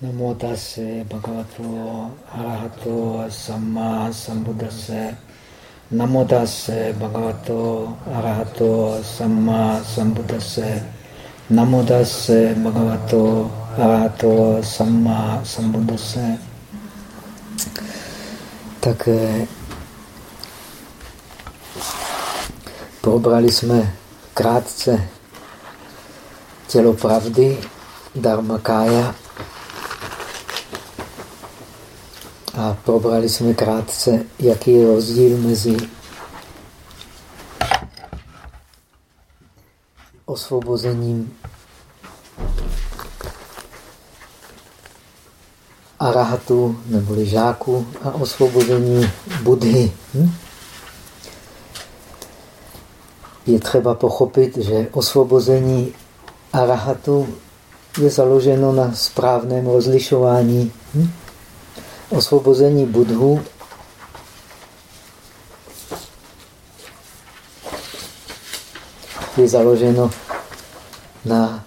Namo tase bhagavato arahato samma sambuddhase. Namo tase bhagavato arahato samma sambuddhase. Namo tase bhagavato arahato samma sambuddhase. Tak eh, probrali jsme krátce tělo pravdy, Dharmakaya, A probrali jsme krátce, jaký je rozdíl mezi osvobozením arahatu neboli žáku a osvobození Budhy. Hm? Je třeba pochopit, že osvobození arahatu je založeno na správném rozlišování. Hm? Osvobození Budhu je založeno na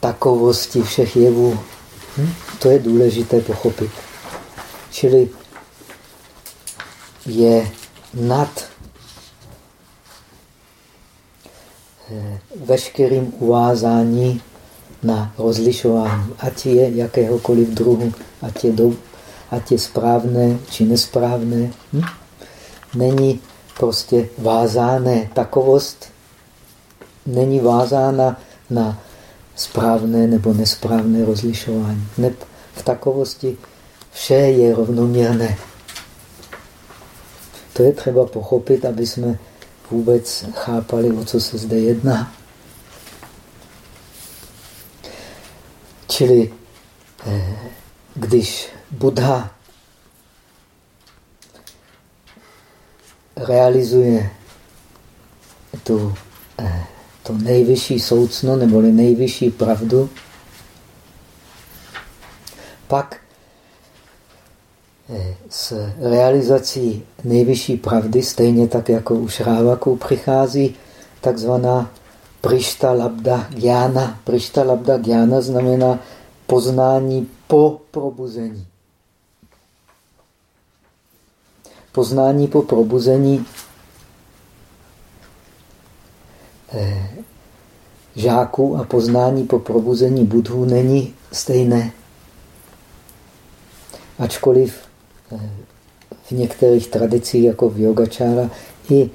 takovosti všech jevů. Hm? To je důležité pochopit. Čili je nad eh, veškerým uvázání na rozlišování, ať je jakéhokoliv druhu, ať je do, ať je správné či nesprávné. Hm? Není prostě vázáné. Takovost není vázána na správné nebo nesprávné rozlišování. Ne, v takovosti vše je rovnoměrné. To je třeba pochopit, aby jsme vůbec chápali, o co se zde jedná. Čili eh, když Buddha realizuje tu, eh, to nejvyšší soucno neboli nejvyšší pravdu, pak eh, s realizací nejvyšší pravdy, stejně tak jako u Šrávaku, přichází takzvaná Prišta Labda Gyana. Prišta Labda Gyana znamená poznání po probuzení. poznání po probuzení eh, žáků a poznání po probuzení budhů není stejné. Ačkoliv eh, v některých tradicích, jako v yogačára, i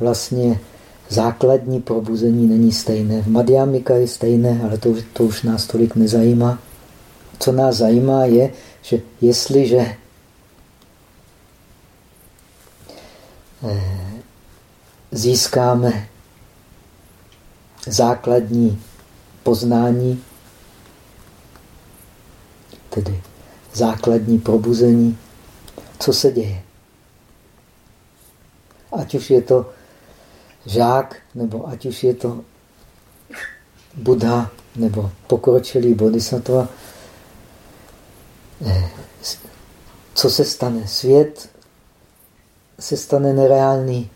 vlastně základní probuzení není stejné. V Madhyamika je stejné, ale to, to už nás tolik nezajímá. Co nás zajímá je, že jestliže Eh, získáme základní poznání, tedy základní probuzení, co se děje. Ať už je to žák, nebo ať už je to Buddha, nebo pokročilý bodhisattva, co se stane? Svět se stane nereálný.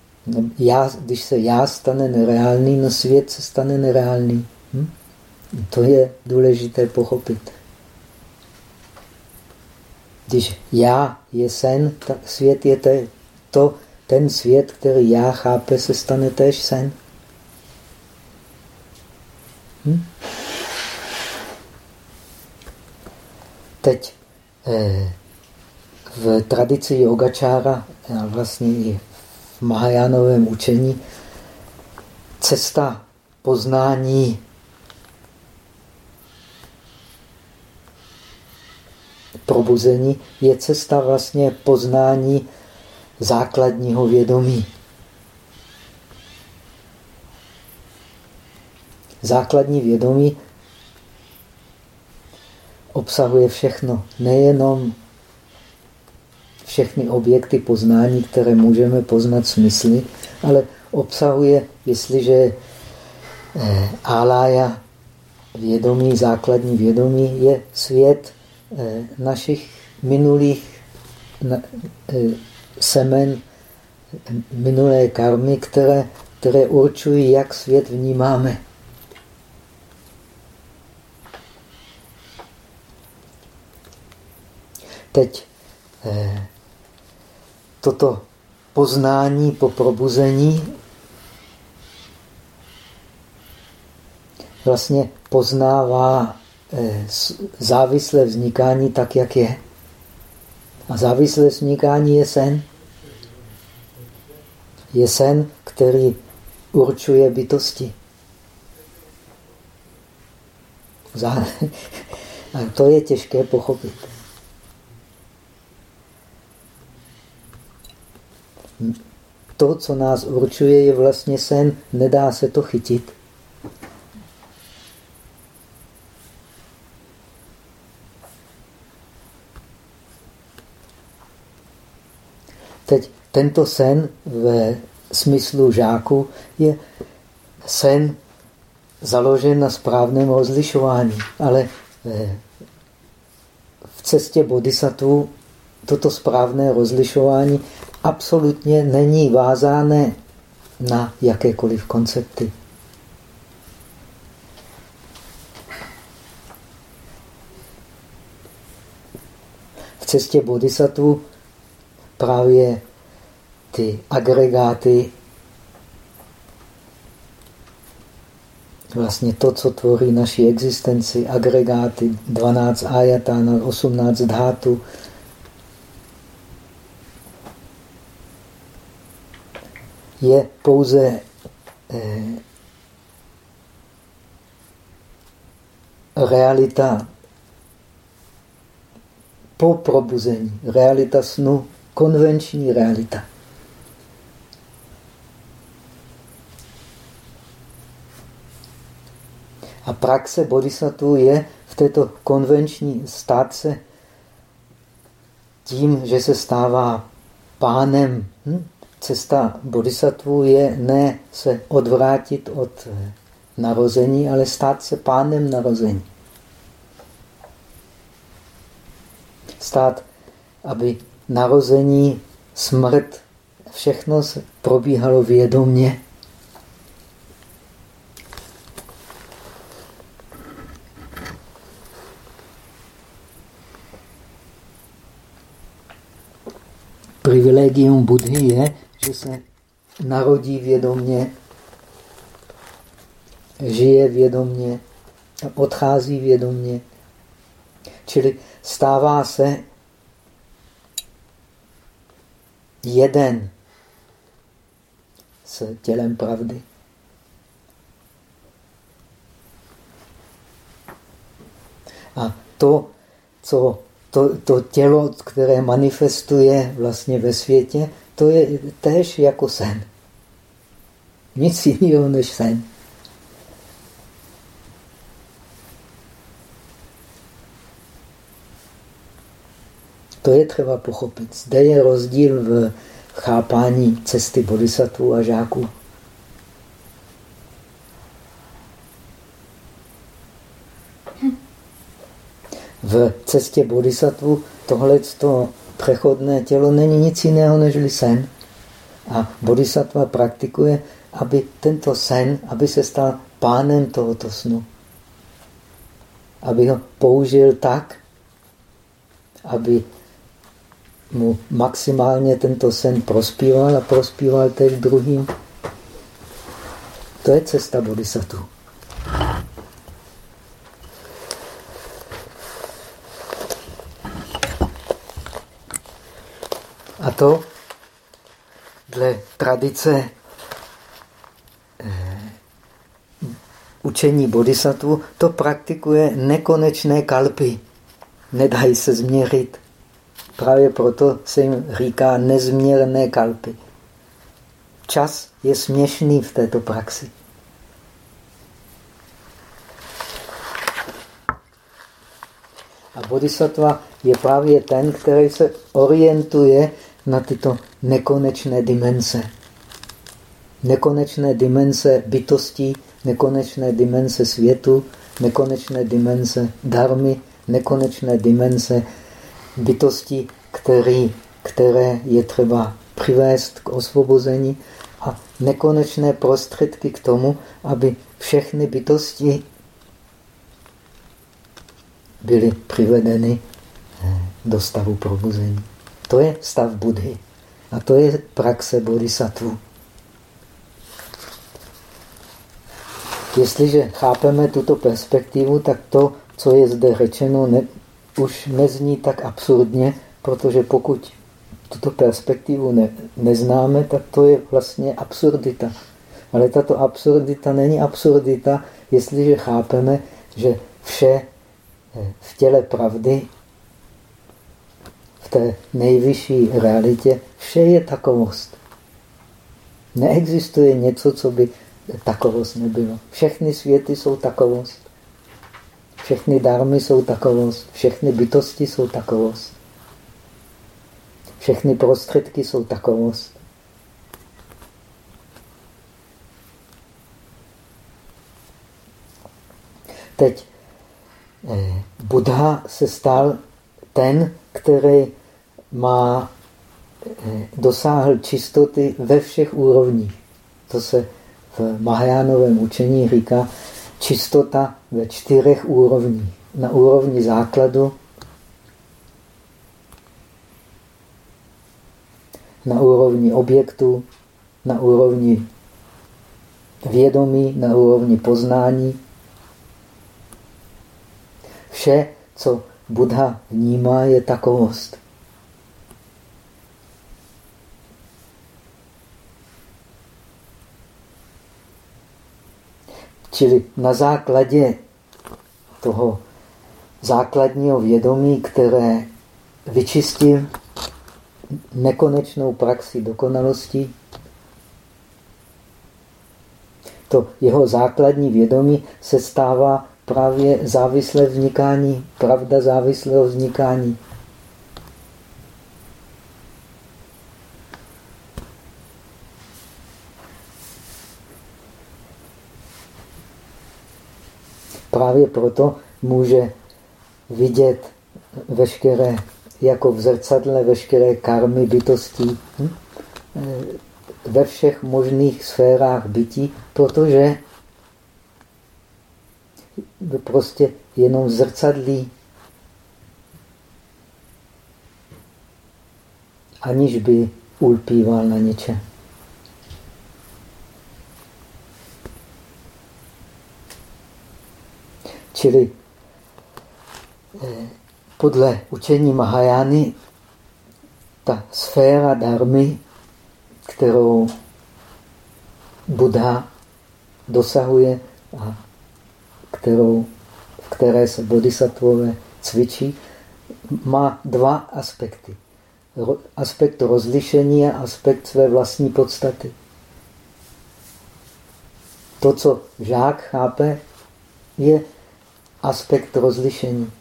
Já, když se já stane nereálný, no svět se stane nereálný. Hm? To je důležité pochopit. Když já je sen, tak svět je te, to, ten svět, který já chápe, se stane též sen. Hm? Teď eh, v tradici yogačára a vlastně i v Mahajánovém učení cesta poznání probuzení je cesta vlastně poznání základního vědomí. Základní vědomí obsahuje všechno, nejenom všechny objekty poznání, které můžeme poznat smysly, ale obsahuje, jestliže eh, alája vědomí, základní vědomí, je svět eh, našich minulých eh, semen, minulé karmy, které, které určují, jak svět vnímáme. Teď eh, toto poznání po probuzení vlastně poznává eh, závislé vznikání tak, jak je. A závislé vznikání je sen. Je sen, který určuje bytosti. A to je těžké pochopit. To, co nás určuje, je vlastně sen, nedá se to chytit. Teď tento sen ve smyslu žáku je sen založen na správném rozlišování, ale eh, v cestě bodhisattva toto správné rozlišování absolutně není vázáné na jakékoliv koncepty. V cestě bodhisattva právě ty agregáty, vlastně to, co tvoří naši existenci, agregáty 12 ajatana, 18 dhátu, je pouze eh, realita po probuzení, realita snu, konvenční realita. A praxe bodhisattva je v této konvenční státce tím, že se stává pánem. Hm? Cesta bodhisattva je ne se odvrátit od narození, ale stát se pánem narození. Stát, aby narození, smrt, všechno probíhalo vědomně. Privilegium Budhy je, že se narodí vědomně, žije vědomně, odchází vědomně. Čili stává se jeden s tělem pravdy. A to, co to, to tělo, které manifestuje vlastně ve světě, to je též jako sen. Nic jiného než sen. To je třeba pochopit. Zde je rozdíl v chápání cesty bodhisattvů a žáků. V cestě bodhisattvu tohle přechodné tělo není nic jiného než sen. A bodhisattva praktikuje, aby tento sen, aby se stal pánem tohoto snu. Aby ho použil tak, aby mu maximálně tento sen prospíval a prospíval teď druhým. To je cesta bodhisattva. A to dle tradice eh, učení bodhisattva, to praktikuje nekonečné kalpy. Nedají se změřit. Právě proto se jim říká nezměrné kalpy. Čas je směšný v této praxi. A bodhisattva je právě ten, který se orientuje na tyto nekonečné dimenze. Nekonečné dimenze bytostí, nekonečné dimenze světu, nekonečné dimenze darmy, nekonečné dimenze bytosti, který, které je třeba přivést k osvobození a nekonečné prostředky k tomu, aby všechny bytosti byly přivedeny do stavu probuzení. To je stav Budhy. A to je praxe bodhisattva. Jestliže chápeme tuto perspektivu, tak to, co je zde řečeno, ne, už nezní tak absurdně, protože pokud tuto perspektivu ne, neznáme, tak to je vlastně absurdita. Ale tato absurdita není absurdita, jestliže chápeme, že vše eh, v těle pravdy, té nejvyšší realitě, vše je takovost. Neexistuje něco, co by takovost nebylo. Všechny světy jsou takovost. Všechny dármy jsou takovost. Všechny bytosti jsou takovost. Všechny prostředky jsou takovost. Teď eh, Buddha se stal ten, který má, eh, dosáhl čistoty ve všech úrovních. To se v Mahajánovém učení říká čistota ve čtyřech úrovních. Na úrovni základu, na úrovni objektu, na úrovni vědomí, na úrovni poznání. Vše, co Buddha vnímá, je takovost. Čili na základě toho základního vědomí, které vyčistil nekonečnou praxi dokonalosti, to jeho základní vědomí se stává právě závislé vznikání, pravda závislého vznikání. Právě proto může vidět veškeré, jako v zrcadle, veškeré karmy bytostí hm? ve všech možných sférách bytí, protože prostě jenom zrcadlí, aniž by ulpíval na něčem. Čili eh, podle učení Mahajány ta sféra darmy, kterou Buddha dosahuje a kterou, v které se bodhisattvové cvičí, má dva aspekty. Aspekt rozlišení a aspekt své vlastní podstaty. To, co žák chápe, je aspekt rozlišení,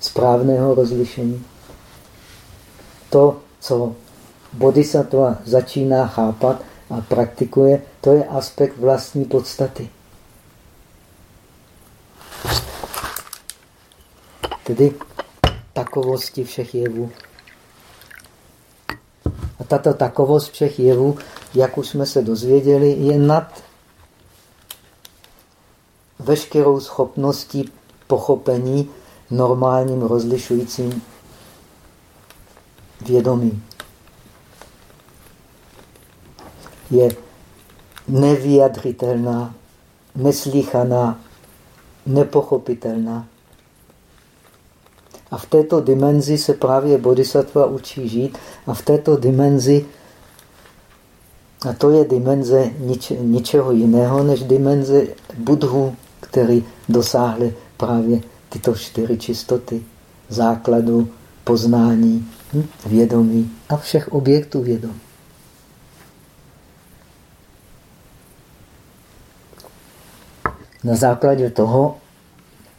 správného rozlišení. To, co bodhisattva začíná chápat a praktikuje, to je aspekt vlastní podstaty. Tedy takovosti všech jevů. A tato takovost všech jevů, jak už jsme se dozvěděli, je nad veškerou schopností pochopení normálním rozlišujícím vědomím. Je nevyjadřitelná, neslíchaná, nepochopitelná. A v této dimenzi se právě bodhisattva učí žít a v této dimenzi, a to je dimenze nič, ničeho jiného než dimenze budhu, který dosáhli právě tyto čtyři čistoty základu, poznání, hm, vědomí a všech objektů vědomí. Na základě toho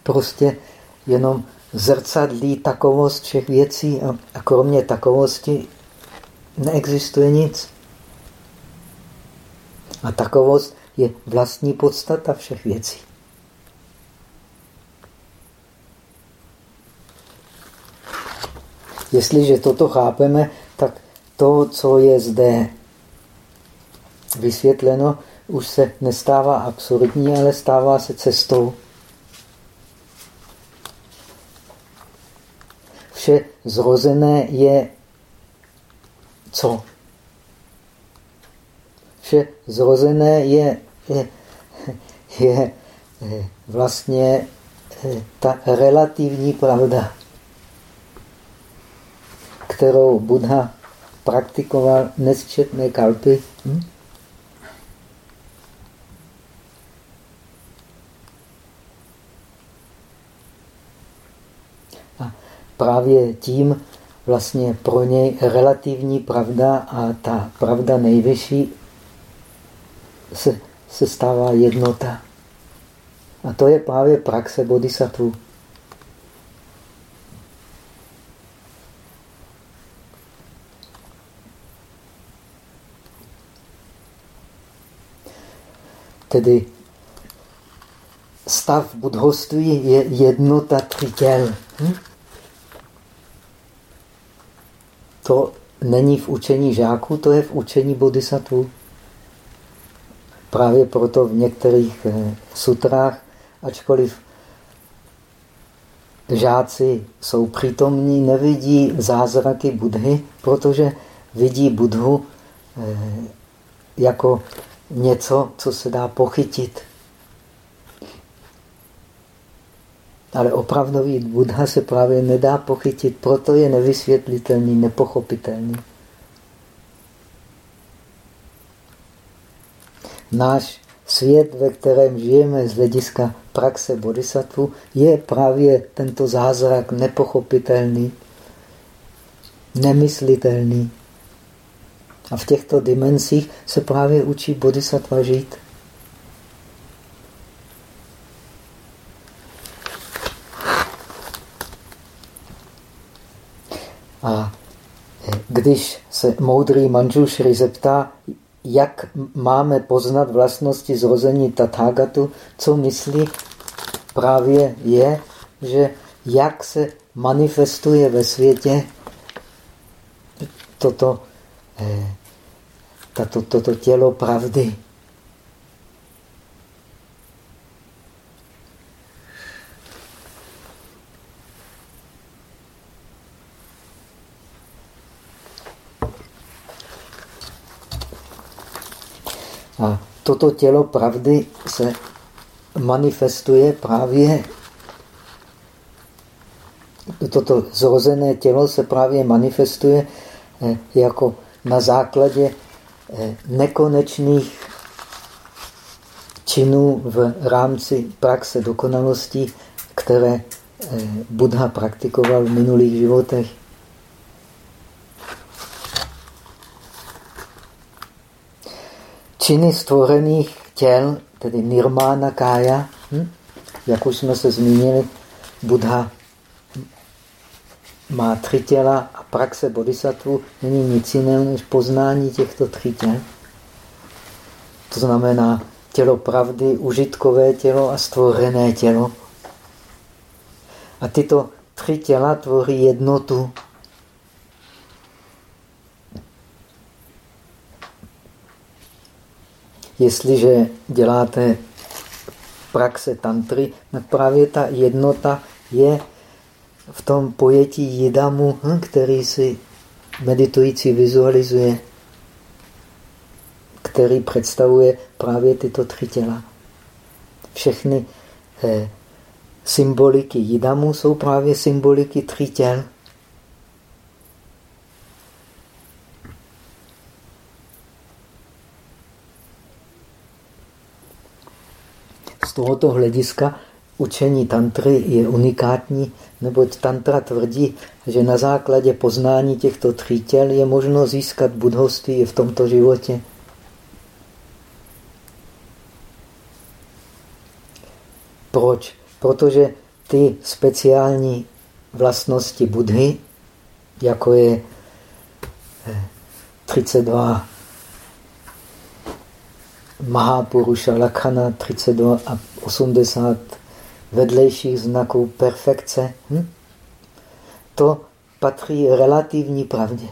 prostě jenom zrcadlí takovost všech věcí a, a kromě takovosti neexistuje nic. A takovost je vlastní podstata všech věcí. Jestliže toto chápeme, tak to, co je zde vysvětleno, už se nestává absurdní, ale stává se cestou. Vše zrozené je co? Vše zrozené je, je, je vlastně ta relativní pravda, kterou Buddha praktikoval nesčetné kalpy. Hm? A právě tím vlastně pro něj relativní pravda a ta pravda nejvyšší se, se stává jednota. A to je právě praxe bodhisattva. Tedy stav budhoství je jednota tři těl. Hm? To není v učení žáků, to je v učení bodhisattva. Právě proto v některých eh, sutrách, ačkoliv žáci jsou přítomní, nevidí zázraky Budhy, protože vidí Budhu eh, jako něco, co se dá pochytit. Ale opravdový Buddha se právě nedá pochytit, proto je nevysvětlitelný, nepochopitelný. Náš svět, ve kterém žijeme z hlediska praxe bodhisattva, je právě tento zázrak nepochopitelný, nemyslitelný. A v těchto dimenzích se právě učí bodhisattva žít. A když se moudrý Manjushri zeptá, jak máme poznat vlastnosti zrození Tathagatu, co myslí právě je, že jak se manifestuje ve světě toto eh, tato, toto tělo pravdy. A toto tělo pravdy se manifestuje právě toto zrozené tělo se právě manifestuje eh, jako na základě nekonečných činů v rámci praxe dokonalosti, které eh, Buddha praktikoval v minulých životech. Činy stvořených těl, tedy nirmána kája, hm? jak už jsme se zmínili, Buddha má tři těla a praxe bodhisattva není nic jiného než poznání těchto tří těl. To znamená tělo pravdy, užitkové tělo a stvořené tělo. A tyto tři těla tvoří jednotu. Jestliže děláte praxe tantry, tak právě ta jednota je v tom pojetí jidamu, hm, který si meditující vizualizuje, který představuje právě tyto tři těla. Všechny eh, symboliky jidamu jsou právě symboliky tří těl. Z tohoto hlediska učení tantry je unikátní, neboť tantra tvrdí, že na základě poznání těchto tří těl je možno získat budhoství v tomto životě. Proč? Protože ty speciální vlastnosti Budhy, jako je 32 Mahapurusha Lakhana, 32 a 80 vedlejších znaků perfekce, hm? to patří relativní pravdě.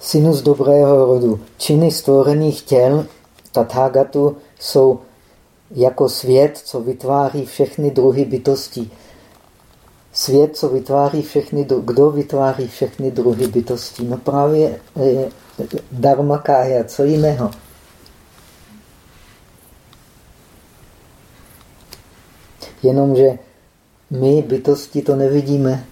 Synus dobrého rodu. Činy stvořených těl Tathagatu jsou jako svět, co vytváří všechny druhy bytostí. Svět, co vytváří všechny, kdo vytváří všechny druhy bytostí? No právě eh, Dharmakája, co jiného? Jenomže my bytosti to nevidíme.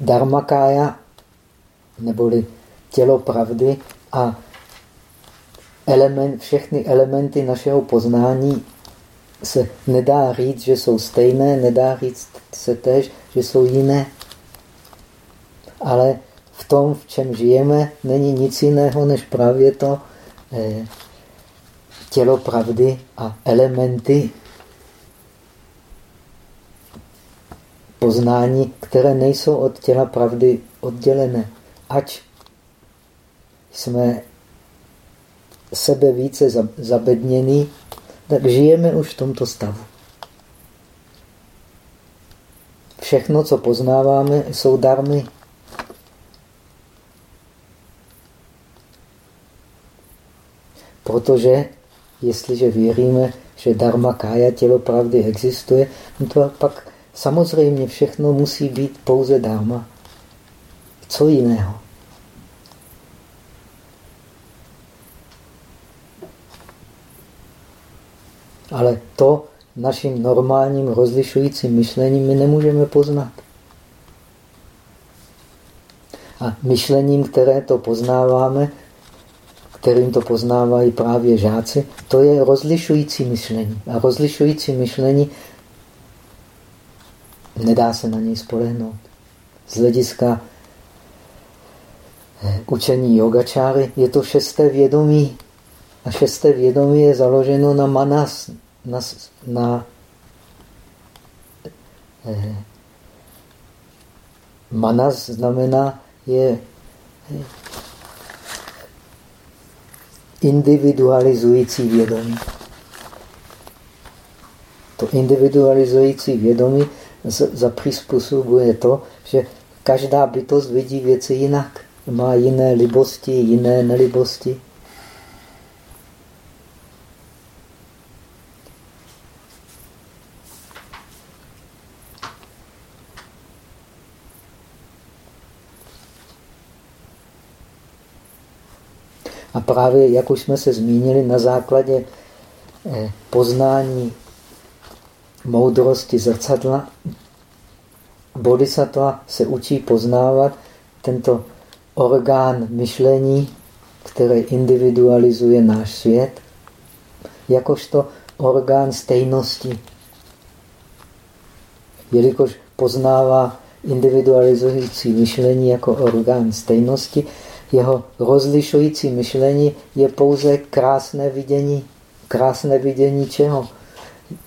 Dharmakája, neboli tělo pravdy a element, všechny elementy našeho poznání se nedá říct, že jsou stejné, nedá říct se tež, že jsou jiné. Ale v tom, v čem žijeme, není nic jiného, než právě to eh, tělo pravdy a elementy poznání, které nejsou od těla pravdy oddělené. Ať jsme sebe více zabednění, tak žijeme už v tomto stavu. Všechno, co poznáváme, jsou darmy. Protože jestliže věříme, že dharma kája, tělo pravdy existuje, no to pak samozřejmě všechno musí být pouze dharma. Co jiného? Ale to naším normálním rozlišujícím myšlením my nemůžeme poznat. A myšlením, které to poznáváme, kterým to poznávají právě žáci, to je rozlišující myšlení. A rozlišující myšlení nedá se na něj spolehnout. Z hlediska eh, učení yogačáry je to šesté vědomí. A šesté vědomí je založeno na manas, na, na eh, manas znamená je eh, individualizující vědomí. To individualizující vědomí zapřizpůsobuje to, že každá bytost vidí věci jinak. Má jiné libosti, jiné nelibosti. A právě, jak už jsme se zmínili, na základě eh, poznání moudrosti zrcadla, bodhisattva se učí poznávat tento orgán myšlení, který individualizuje náš svět, jakožto orgán stejnosti. Jelikož poznává individualizující myšlení jako orgán stejnosti, jeho rozlišující myšlení je pouze krásné vidění. Krásné vidění čeho?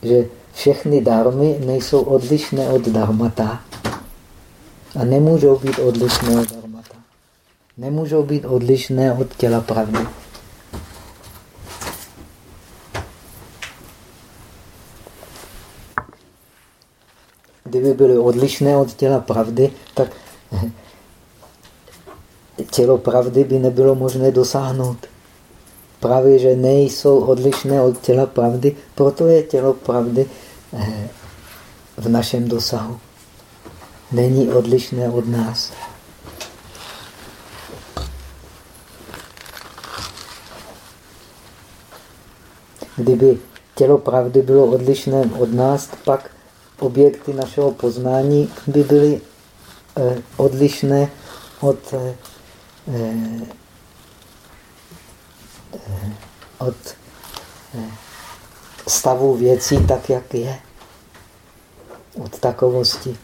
Že všechny darmy nejsou odlišné od darmata. A nemůžou být odlišné od darmata. Nemůžou být odlišné od těla pravdy. Kdyby byly odlišné od těla pravdy, tak tělo pravdy by nebylo možné dosáhnout. Právě, že nejsou odlišné od těla pravdy, proto je tělo pravdy eh, v našem dosahu. Není odlišné od nás. Kdyby tělo pravdy bylo odlišné od nás, pak objekty našeho poznání by byly eh, odlišné od eh, od eh, stavu věcí tak, jak je. Od takovosti.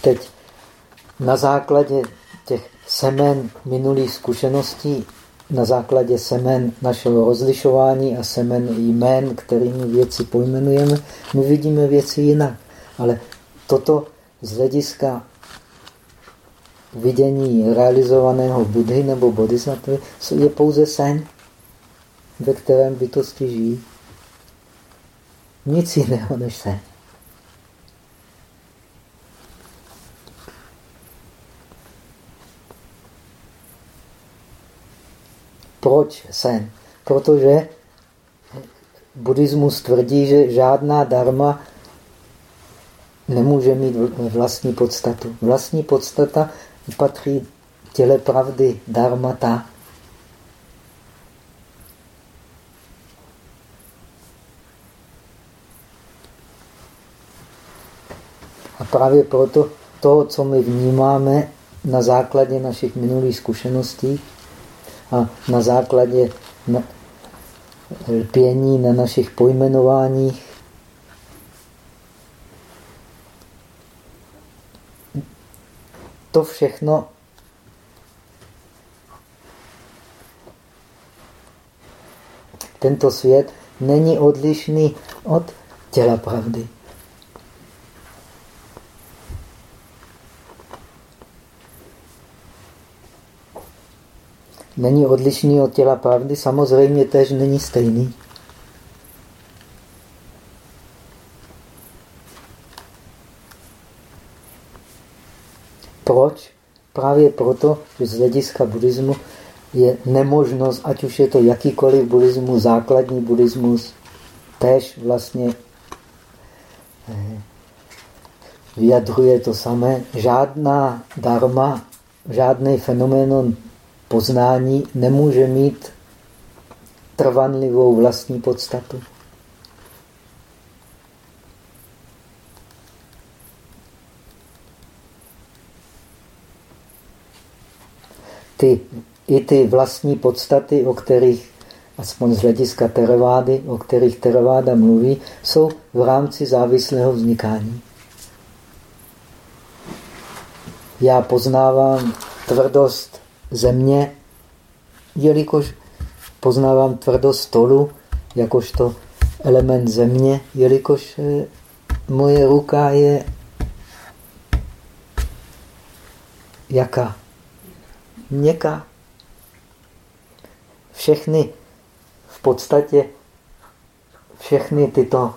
Teď na základě těch semen minulých zkušeností na základě semen našeho rozlišování a semen jmén, kterými věci pojmenujeme, my vidíme věci jinak. Ale toto z hlediska vidění realizovaného Budhy nebo bodhisattvy je pouze sen, ve kterém bytosti žijí. Nic jiného než sen. Proč sen? Protože buddhismus tvrdí, že žádná dharma nemůže mít vlastní podstatu. Vlastní podstata patří těle pravdy, dharmata. A právě proto to, co my vnímáme na základě našich minulých zkušeností a na základě lpění na našich pojmenováních, to všechno tento svět není odlišný od těla pravdy. Není odlišný od těla pravdy, samozřejmě tež není stejný. Proč? Právě proto, že z hlediska buddhismu je nemožnost, ať už je to jakýkoliv buddhismus, základní buddhismus, tež vlastně eh, vyjadřuje to samé. Žádná dharma, žádný fenoménon poznání nemůže mít trvanlivou vlastní podstatu. ty, i ty vlastní podstaty, o kterých, aspoň z hlediska teravády, o kterých teraváda mluví, jsou v rámci závislého vznikání. Já poznávám tvrdost země, jelikož poznávám tvrdost stolu, jakožto element země, jelikož eh, moje ruka je jaká? měkká. Všechny v podstatě všechny tyto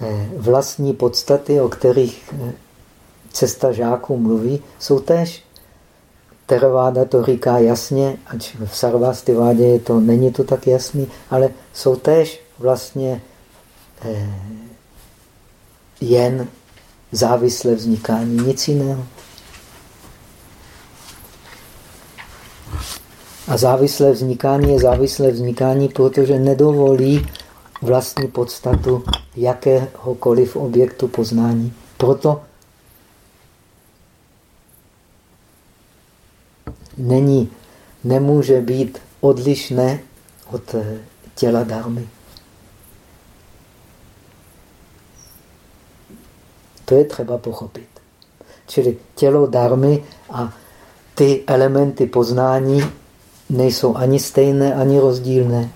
eh, vlastní podstaty, o kterých eh, cesta žáků mluví, jsou též. Theravada to říká jasně, ať v Sarvastivádě je to, není to tak jasný, ale jsou též vlastně eh, jen závislé vznikání, nic jiného. A závislé vznikání je závislé vznikání, protože nedovolí vlastní podstatu jakéhokoliv objektu poznání. Proto není, nemůže být odlišné od eh, těla darmy. To je třeba pochopit. Čili tělo darmy a ty elementy poznání nejsou ani stejné, ani rozdílné.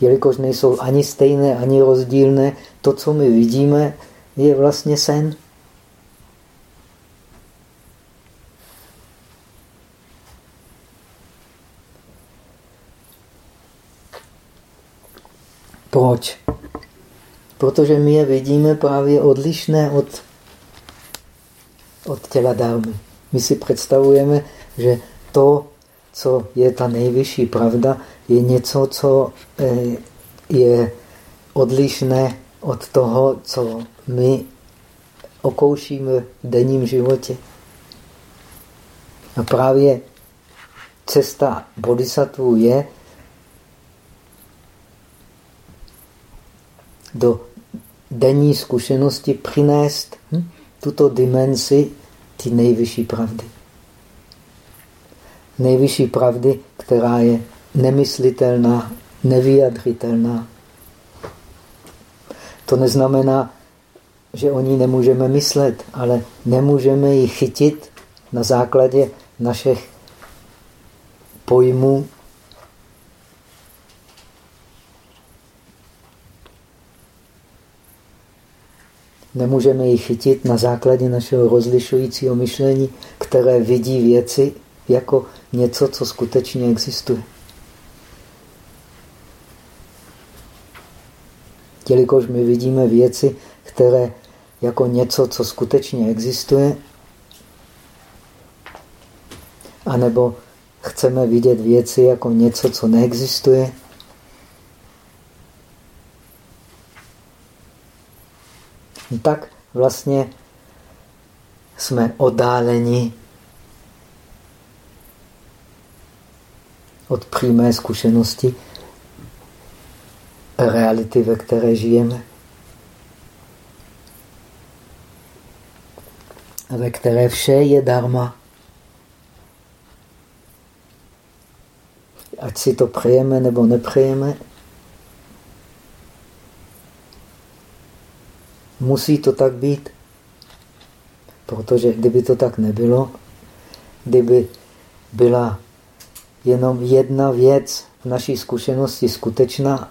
Jelikož nejsou ani stejné, ani rozdílné, to, co my vidíme, je vlastně sen. Proč? Protože my je vidíme právě odlišné od, od těla dármy. My si představujeme, že to, co je ta nejvyšší pravda, je něco, co eh, je odlišné od toho, co my okoušíme v denním životě. A právě cesta bodhisattva je do denní zkušenosti přinést hm, tuto dimenzi ty nejvyšší pravdy. Nejvyšší pravdy, která je nemyslitelná, nevyjadřitelná. To neznamená, že o ní nemůžeme myslet, ale nemůžeme ji chytit na základě našich pojmů. Nemůžeme ji chytit na základě našeho rozlišujícího myšlení, které vidí věci jako něco, co skutečně existuje. Jelikož my vidíme věci, které jako něco, co skutečně existuje, anebo chceme vidět věci jako něco, co neexistuje, tak vlastně jsme oddáleni od přímé zkušenosti reality, ve které žijeme. Ve které vše je dharma. Ať si to přejeme nebo nepřejeme, musí to tak být. Protože kdyby to tak nebylo, kdyby byla jenom jedna věc v naší zkušenosti skutečná,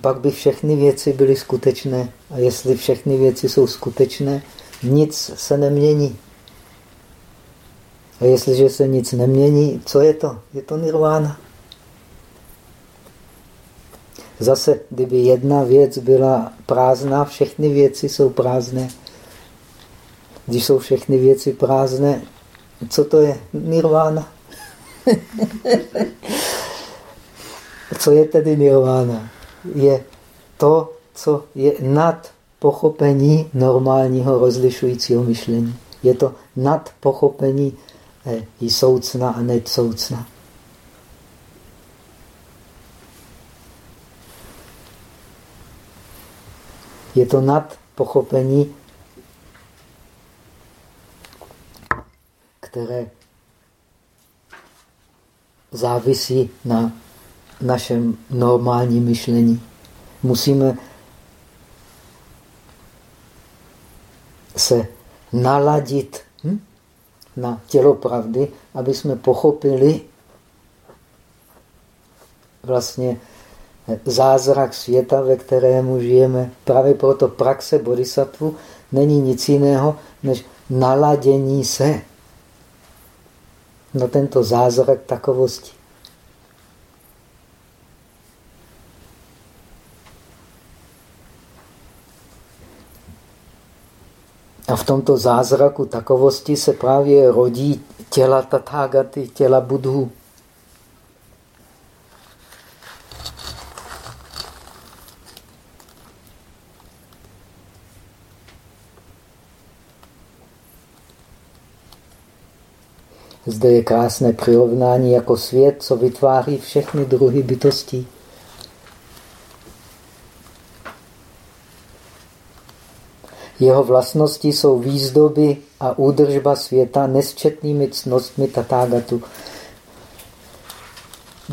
pak by všechny věci byly skutečné. A jestli všechny věci jsou skutečné, nic se nemění. A jestliže se nic nemění, co je to? Je to nirvána. Zase, kdyby jedna věc byla prázdná, všechny věci jsou prázdné. Když jsou všechny věci prázdné, co to je? Nirvána. co je tedy nirvána? Je to, co je nad pochopení normálního rozlišujícího myšlení. Je to nad pochopení eh, i soucna a necoucna. Je to nad pochopení, které závisí na našem normálním myšlení. Musíme se naladit hm, na tělo pravdy, aby jsme pochopili vlastně zázrak světa, ve kterému žijeme. Právě proto praxe bodhisattva není nic jiného, než naladění se na tento zázrak takovosti. A v tomto zázraku takovosti se právě rodí těla tatágaty, těla budhu. Zde je krásné přirovnání jako svět, co vytváří všechny druhy bytostí. Jeho vlastnosti jsou výzdoby a údržba světa nesčetnými cnostmi tatágatu.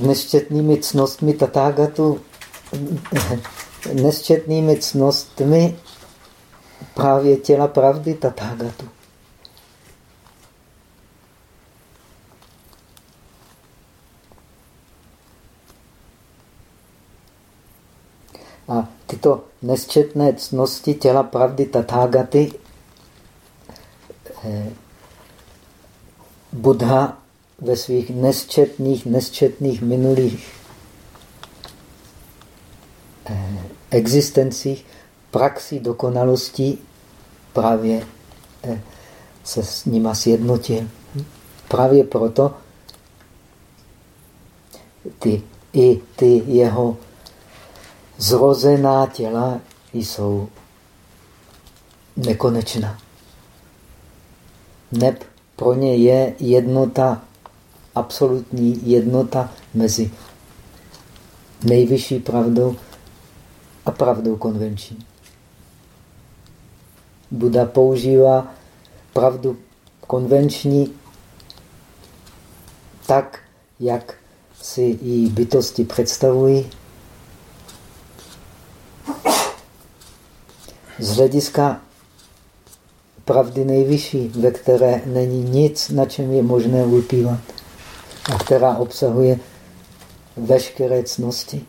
Nesčetnými cnostmi tatágatu, nesčetnými cnostmi právě těla pravdy tatágatu. A tyto nesčetné cnosti těla pravdy tatágaty eh, Buddha ve svých nesčetných, nesčetných minulých eh, existencích praxi dokonalostí právě eh, se s nima sjednotil. Právě proto ty, i ty jeho zrozená těla jsou nekonečná. Neb pro ně je jednota, absolutní jednota mezi nejvyšší pravdou a pravdou konvenční. Buda používá pravdu konvenční tak, jak si ji bytosti představují, z hlediska pravdy nejvyšší, ve které není nic, na čem je možné ulpívat a která obsahuje veškeré cnosti.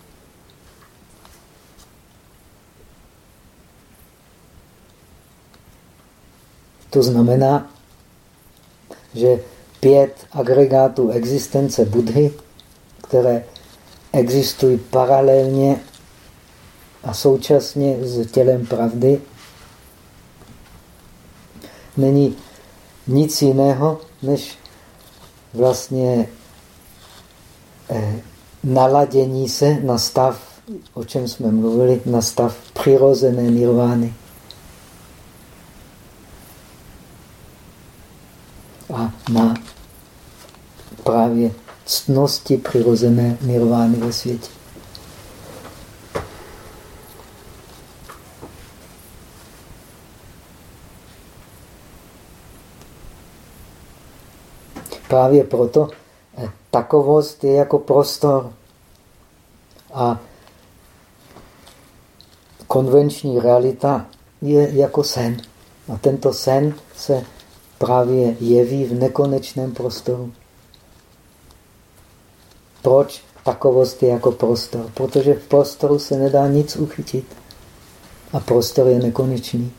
To znamená, že pět agregátů existence Budhy, které existují paralelně a současně s tělem pravdy, není nic jiného, než vlastně eh, naladění se na stav, o čem jsme mluvili, na stav přirozené nirvány. A na právě ctnosti přirozené nirvány ve světě. Právě proto eh, takovost je jako prostor a konvenční realita je jako sen. A tento sen se právě jeví v nekonečném prostoru. Proč takovost je jako prostor? Protože v prostoru se nedá nic uchytit. A prostor je nekonečný.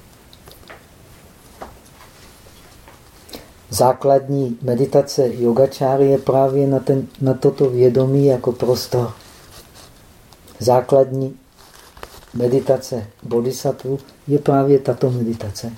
Základní meditace yogačáry je právě na, ten, na toto vědomí jako prostor. Základní meditace bodhisattva je právě tato meditace.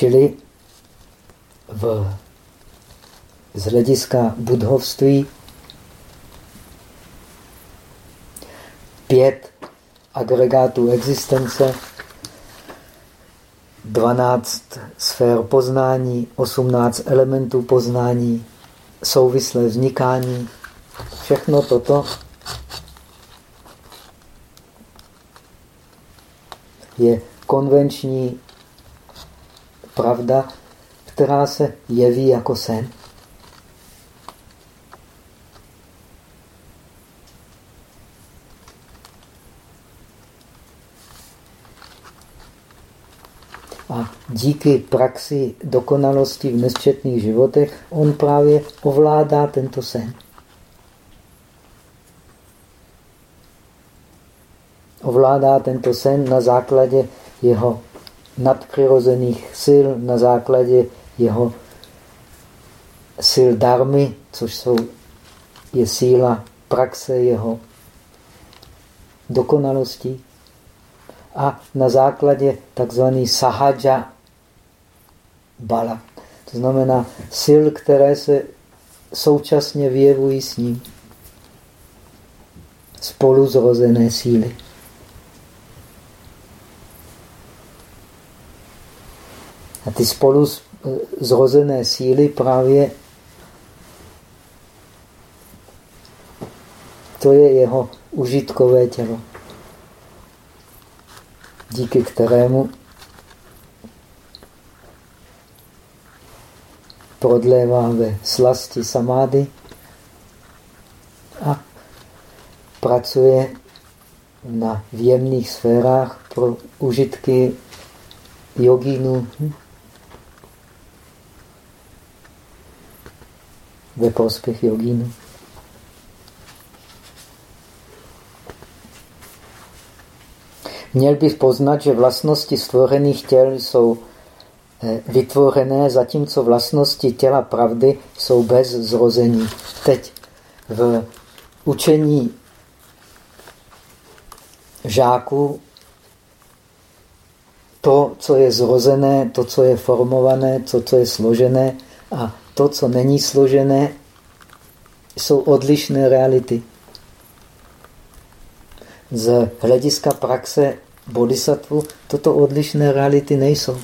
Čili v, z hlediska budhovství pět agregátů existence, 12 sfér poznání, 18 elementů poznání, souvislé vznikání. Všechno toto je konvenční pravda, která se jeví jako sen. A díky praxi dokonalosti v nesčetných životech on právě ovládá tento sen. Ovládá tento sen na základě jeho nadpřirozených sil na základě jeho sil darmy, což jsou, je síla praxe jeho dokonalosti a na základě takzvaný sahadža bala. To znamená sil, které se současně vyjevují s ním. Spolu zrozené síly. A ty spolu eh, zrozené síly právě to je jeho užitkové tělo, díky kterému prodlévá ve slasti samády a pracuje na jemných sférách pro užitky jogínů. Ve prospěch jogínu. Měl bych poznat, že vlastnosti stvořených těl jsou eh, vytvořené, zatímco vlastnosti těla pravdy jsou bez zrození. Teď v učení žáků to, co je zrozené, to, co je formované, to, co je složené a to, co není složené, jsou odlišné reality. Z hlediska praxe bodhisattva toto odlišné reality nejsou.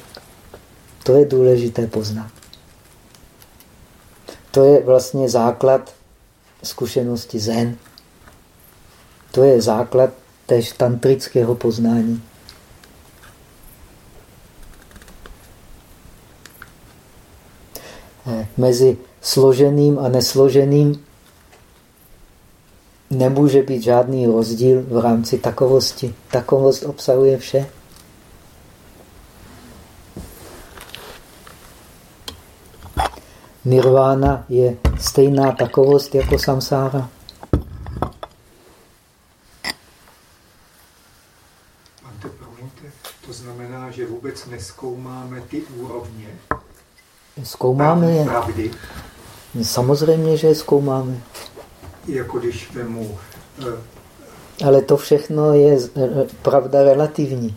To je důležité poznat. To je vlastně základ zkušenosti zen. To je základ též tantrického poznání. Mezi složeným a nesloženým nemůže být žádný rozdíl v rámci takovosti. Takovost obsahuje vše. Nirvana je stejná takovost jako samsára. To znamená, že vůbec neskoumáme ty. Zkoumáme je. Pravdy. Samozřejmě, že je zkoumáme. Jako když vemu... Uh... Ale to všechno je eh, pravda relativní.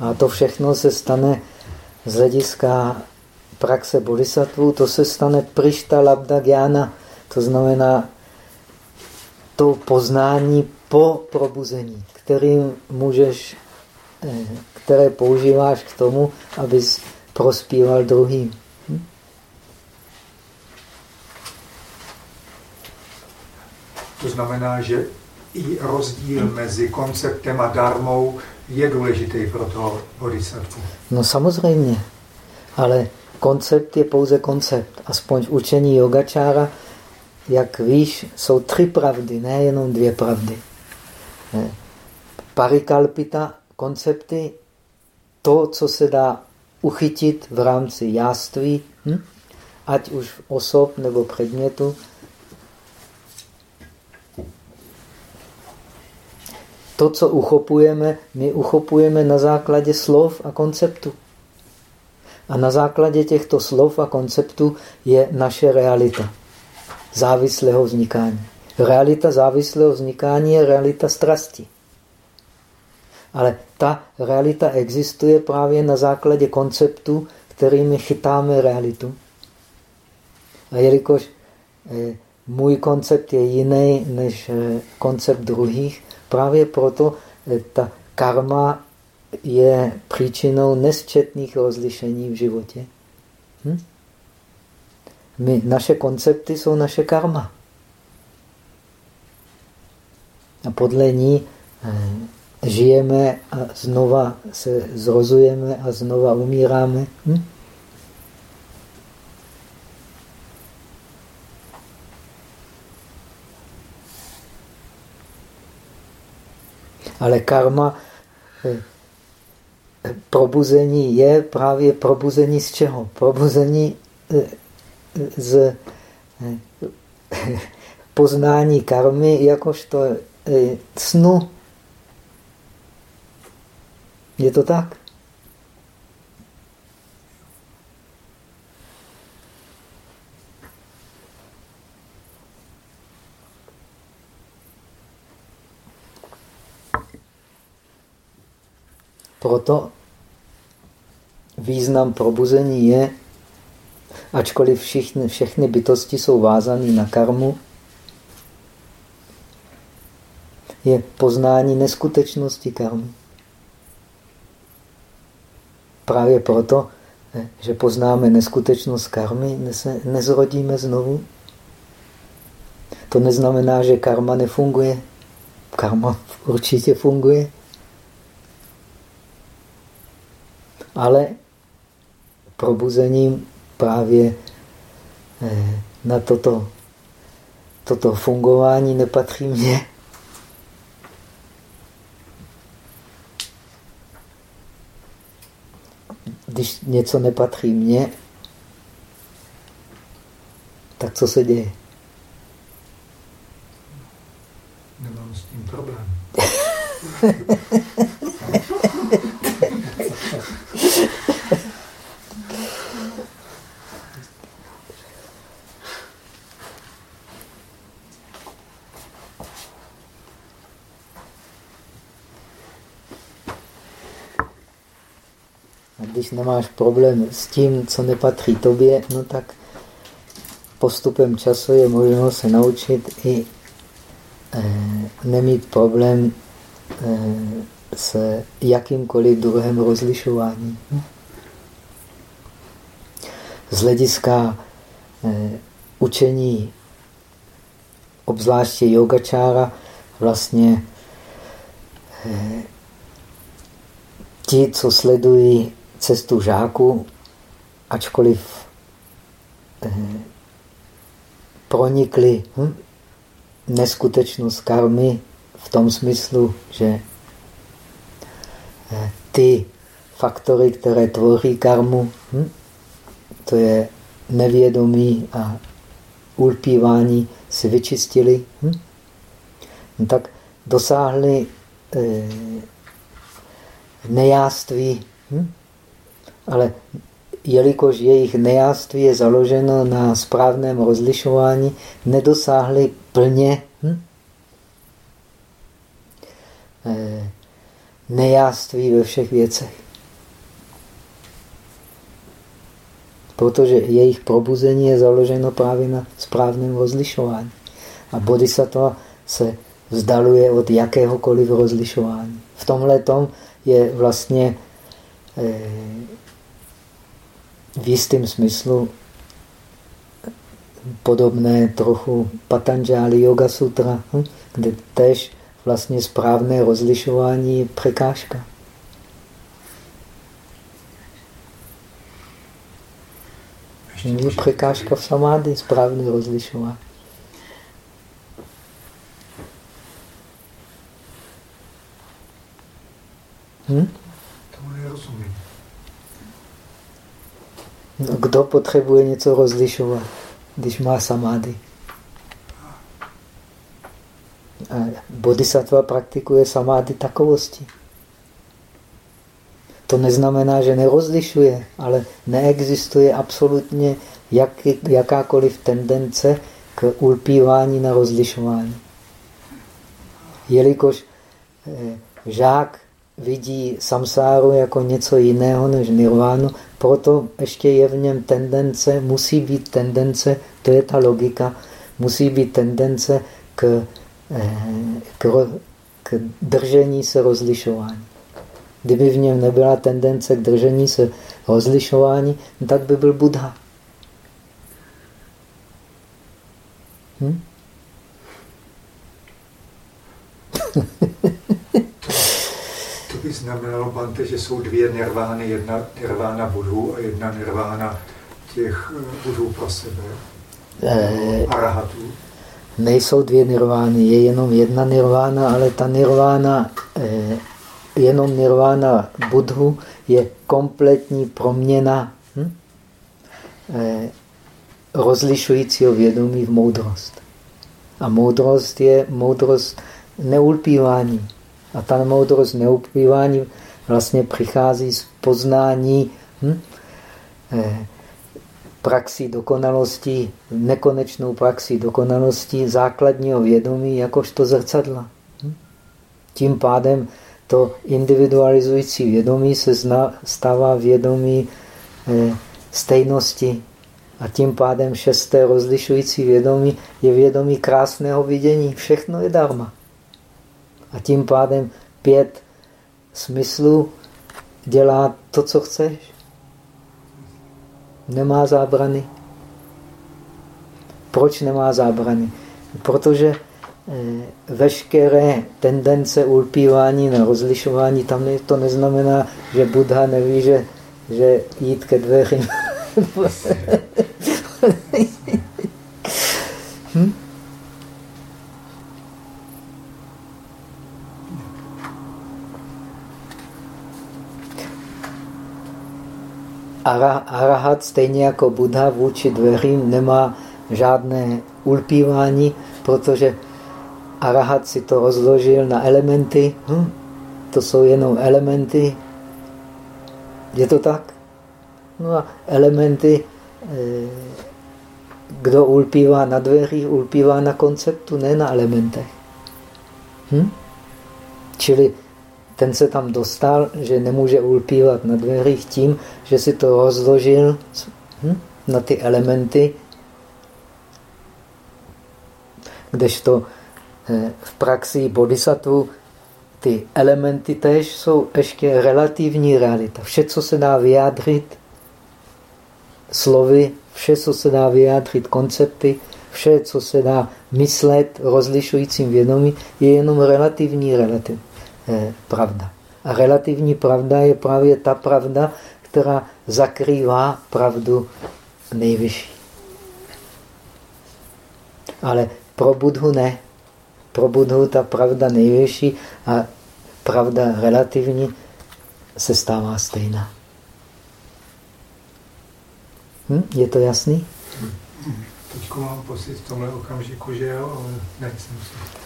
A to všechno se stane z hlediska praxe bodhisattva, to se stane prišta labda gyana. To znamená to poznání po probuzení, kterým můžeš, eh, které používáš k tomu, abys prospíval druhým. Hm? To znamená, že i rozdíl mezi konceptem a darmou je důležitý pro toho bodhisattva. No samozřejmě, ale koncept je pouze koncept. Aspoň v učení yogačára, jak víš, jsou tři pravdy, ne jenom dvě pravdy. Parikalpita, koncepty, to, co se dá uchytit v rámci jáství, hm? ať už osob nebo předmětu. To, co uchopujeme, my uchopujeme na základě slov a konceptu. A na základě těchto slov a konceptů je naše realita závislého vznikání. Realita závislého vznikání je realita strasti. Ale ta realita existuje právě na základě konceptu, kterými chytáme realitu. A jelikož eh, můj koncept je jiný než eh, koncept druhých, právě proto eh, ta karma je příčinou nesčetných rozlišení v životě. Hm? My, naše koncepty jsou naše karma. A podle ní žijeme a znova se zrozujeme a znova umíráme. Hm? Ale karma eh, probuzení je právě probuzení z čeho? Probuzení eh, z eh, poznání karmy jakožto snu. Je to tak? Proto význam probuzení je, ačkoliv všichni, všechny bytosti jsou vázané na karmu, je poznání neskutečnosti karmy. Právě proto, že poznáme neskutečnost karmy, se nezrodíme znovu. To neznamená, že karma nefunguje. Karma určitě funguje. ale probuzením právě eh, na toto, toto fungování nepatří mně. Když něco nepatří mně, tak co se děje? Nemám s tím problém. když nemáš problém s tím, co nepatří tobě, no tak postupem času je možno se naučit i e, nemít problém e, s jakýmkoliv druhem rozlišování. Z hlediska e, učení, obzvláště yogačára, vlastně e, ti, co sledují cestu žáků, ačkoliv eh, pronikli hm, neskutečnost karmy v tom smyslu, že eh, ty faktory, které tvoří karmu, hm, to je nevědomí a ulpívání, si vyčistili, hm, no tak dosáhli eh, nejáství, hm, ale jelikož jejich nejáství je založeno na správném rozlišování, nedosáhli plně hm? Eh, nejáství ve všech věcech. Protože jejich probuzení je založeno právě na správném rozlišování. A bodhisattva se vzdaluje od jakéhokoliv rozlišování. V tomhle tom je vlastně eh, v jistém smyslu podobné trochu Patanjali Yoga Sutra, hm, kde tež vlastně správné rozlišování je překážka. Je překážka v samády, správné rozlišování. Hm? Tomu nerozumím. No, kdo potřebuje něco rozlišovat, když má samády? Bodhisattva praktikuje samády takovosti. To neznamená, že nerozlišuje, ale neexistuje absolutně jak, jakákoliv tendence k ulpívání na rozlišování. Jelikož eh, žák vidí samsáru jako něco jiného než nirvánu, proto ještě je v něm tendence, musí být tendence, to je ta logika, musí být tendence k, eh, k, k držení se rozlišování. Kdyby v něm nebyla tendence k držení se rozlišování, tak by byl Buddha. Hm? by znamenalo, Bante, že jsou dvě nirvány, jedna nirvána budhů a jedna nirvána těch eh, budhů pro sebe, eh, arahatů? Nejsou dvě nirvány, je jenom jedna nirvána, ale ta nirvána, eh, jenom nirvána budhu je kompletní proměna hm? eh, rozlišujícího vědomí v moudrost. A moudrost je moudrost neulpívání. A ta moudrost neupívání vlastně přichází z poznání hm? eh, praxi dokonalosti, nekonečnou praxi dokonalosti základního vědomí jakožto zrcadla. Hm? Tím pádem to individualizující vědomí se zna, stává vědomí eh, stejnosti. A tím pádem šesté rozlišující vědomí je vědomí krásného vidění. Všechno je dharma. A tím pádem pět smyslů dělá to, co chceš. Nemá zábrany. Proč nemá zábrany? Protože eh, veškeré tendence ulpívání na rozlišování, tam to neznamená, že Buddha neví, že, že jít ke dveřím. hm? Arahat, stejně jako Buddha vůči dveřím, nemá žádné ulpívání, protože arahat si to rozložil na elementy. Hm? To jsou jenom elementy. Je to tak? No a elementy, eh, kdo ulpívá na dveřích, ulpívá na konceptu, ne na elementech. Hm? Čili ten se tam dostal, že nemůže ulpívat na dveřích tím, že si to rozložil hm, na ty elementy, kdežto eh, v praxi bodhisattva ty elementy tež jsou ještě relativní realita. Vše, co se dá vyjádřit slovy, vše, co se dá vyjádřit koncepty, vše, co se dá myslet rozlišujícím vědomí, je jenom relativní relativ. Eh, pravda. A relativní pravda je právě ta pravda, která zakrývá pravdu nejvyšší. Ale pro Budhu ne. pro Budhu ta pravda nejvyšší a pravda relativní se stává stejná. Hm? Je to jasný? Teď mám pocit v tomhle okamžiku, že jo, ale nejsem si.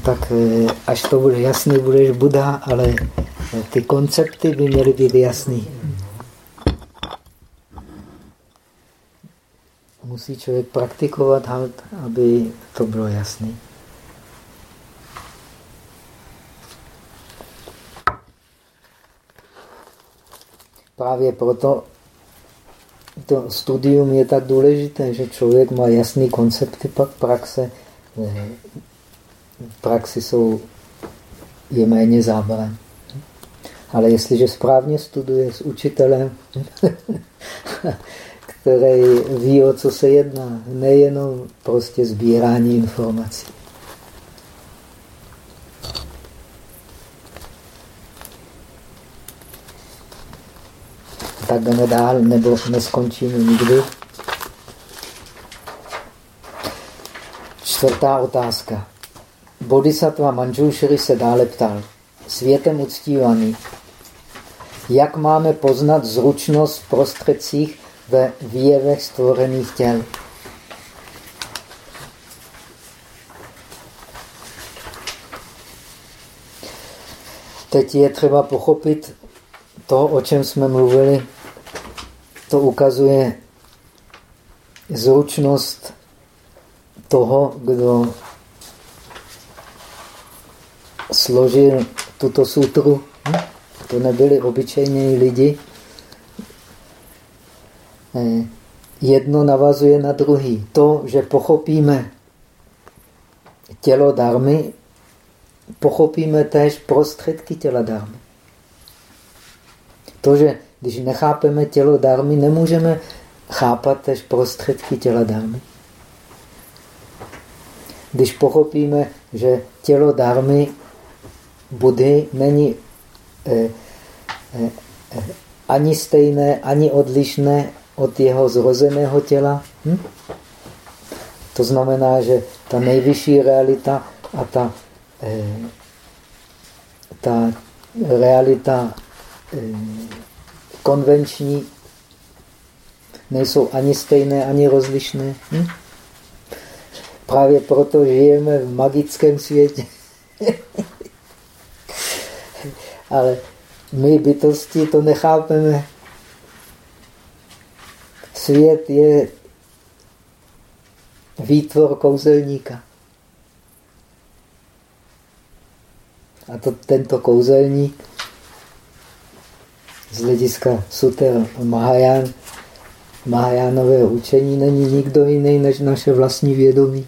Tak eh, až to bude jasný, budeš Buddha, ale ty koncepty by měly být jasný. Musí člověk praktikovat, aby to bylo jasné. Právě proto to studium je tak důležité, že člověk má jasný koncepty, pak praxe. Praxi jsou, je méně zábran. Ale jestliže správně studuje s učitelem, který ví, o co se jedná, nejenom prostě sbírání informací. Tak jdeme dál, nebo neskončíme nikdy. Čtvrtá otázka. Bodhisattva Manjushri se dále ptal. Světem uctívaný. Jak máme poznat zručnost v prostředcích ve výjevech stvořených těl? Teď je třeba pochopit to, o čem jsme mluvili to ukazuje zručnost toho, kdo složil tuto sutru. To nebyli obyčejní lidi. Eh, jedno navazuje na druhý. To, že pochopíme tělo darmy, pochopíme též prostředky těla darmy. To, že když nechápeme tělo darmy, nemůžeme chápat tež prostředky těla darmy. Když pochopíme, že tělo darmy Budhy není eh, eh, eh, ani stejné, ani odlišné od jeho zrozeného těla. Hm? To znamená, že ta nejvyšší realita a ta, ta realita konvenční, nejsou ani stejné, ani rozlišné. Hm? Právě proto žijeme v magickém světě. Ale my bytosti to nechápeme. Svět je výtvor kouzelníka. A to, tento kouzelník z hlediska suter Mahaján, Mahajánového učení není nikdo jiný než naše vlastní vědomí.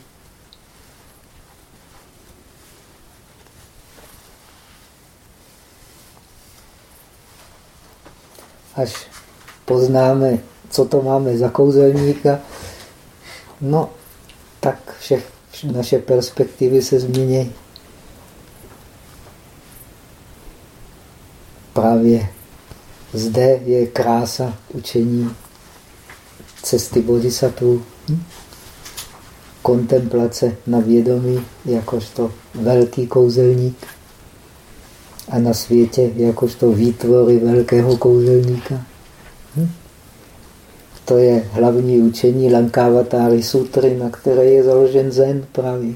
Až poznáme, co to máme za kouzelníka, no, tak všech, naše perspektivy se změní. Právě zde je krása učení cesty bodhisattva. Hm? Kontemplace na vědomí jakožto velký kouzelník a na světě jakožto výtvory velkého kouzelníka. Hm? To je hlavní učení Lankavatari sutry, na které je založen Zen právě.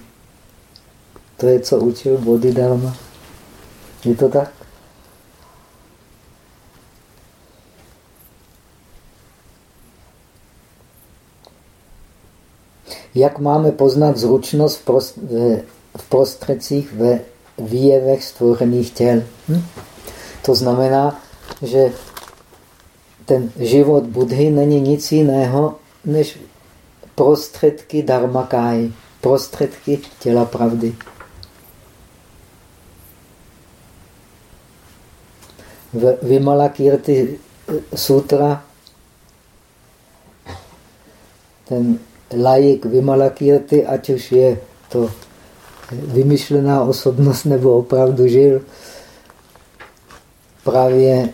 To je, co učil Bodhidharma. Je to tak? Jak máme poznat zručnost v prostředcích ve výjevech stvořených těl? Hm? To znamená, že ten život Budhy není nic jiného než prostředky dharmakáji, prostředky těla pravdy. V Vimalakirti sutra ten lajik Vimalakirti, ať už je to vymyšlená osobnost nebo opravdu žil, právě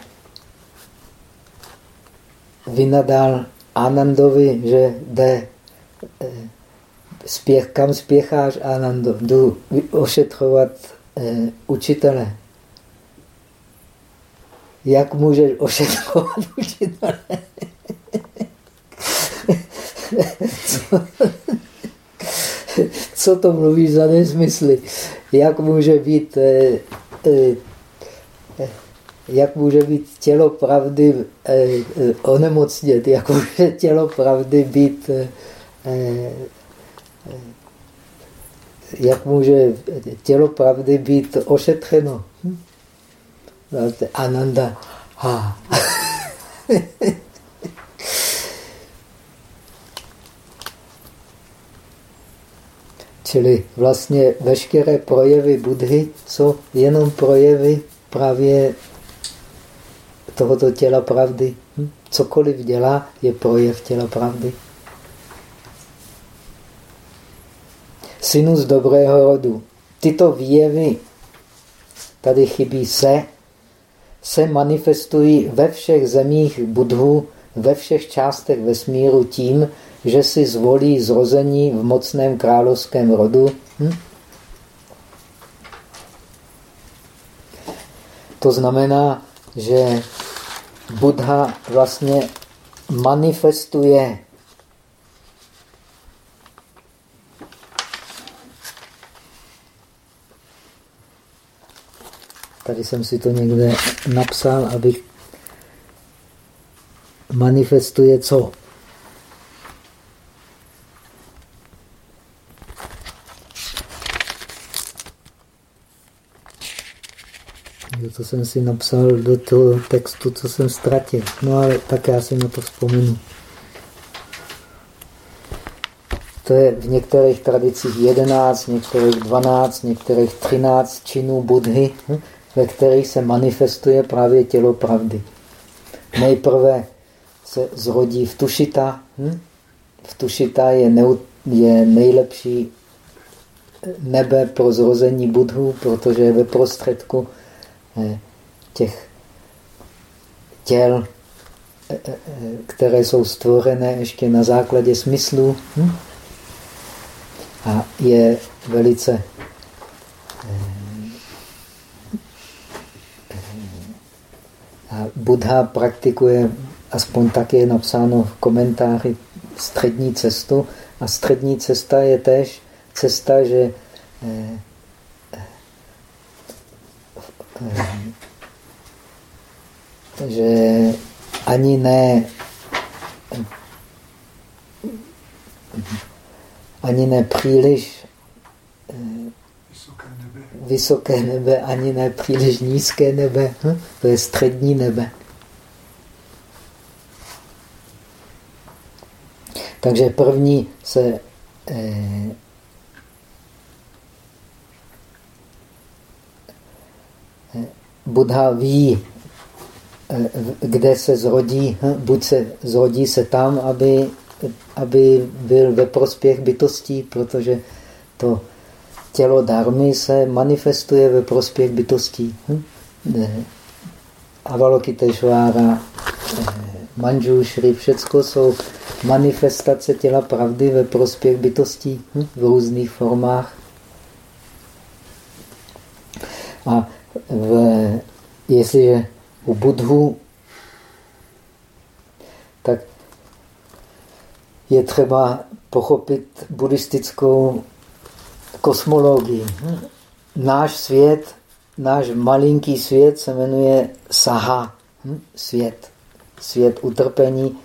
vynadal Anandovi, že jde eh, spěch, kam spěcháš, Anando? Jdu ošetřovat eh, učitele. Jak můžeš ošetřovat učitele? co, to mluvíš za nesmysly? Jak může být eh, eh, jak může být tělo pravdy eh, eh, onemocnět, jak může tělo pravdy být, eh, jak může tělo pravdy být ošetřeno. Hm? Ananda. Ha. Čili vlastně veškeré projevy Budhy jsou jenom projevy právě tohoto těla pravdy. Hm? Cokoliv dělá, je projev těla pravdy. Synus dobrého rodu. Tyto výjevy, tady chybí se, se manifestují ve všech zemích budhu, ve všech částech vesmíru tím, že si zvolí zrození v mocném královském rodu. Hm? To znamená, že Buddha vlastně manifestuje Tady jsem si to někde napsal, aby manifestuje co? To jsem si napsal do toho textu, co jsem ztratil. No ale tak já si na to vzpomenu. To je v některých tradicích 11, některých 12, některých 13 činů Budhy, ve kterých se manifestuje právě tělo pravdy. Nejprve se zrodí v tušita. Hm? V tušita je, neu, je nejlepší nebe pro zrození Budhu, protože je ve prostředku těch těl, eh, eh, které jsou stvořené ještě na základě smyslu. Hm? A je velice a Buddha praktikuje, aspoň tak je napsáno v komentáři, střední cestu. A střední cesta je tež cesta, že že ani ne ani ne příliš vysoké nebe, ani ne příliš nízké nebe. Hm? To je střední nebe. Takže první se eh, Buddha ví, eh, kde se zrodí, hm, buď se zrodí se tam, aby, aby byl ve prospěch bytostí, protože to tělo darmy se manifestuje ve prospěch bytostí. Hm? Avalokiteshvára, eh, Manjushri, všecko jsou manifestace těla pravdy ve prospěch bytostí hm? v různých formách. A v, jestliže u Budhu, tak je třeba pochopit buddhistickou kosmologii. Náš svět, náš malinký svět se jmenuje Saha, svět, svět utrpení,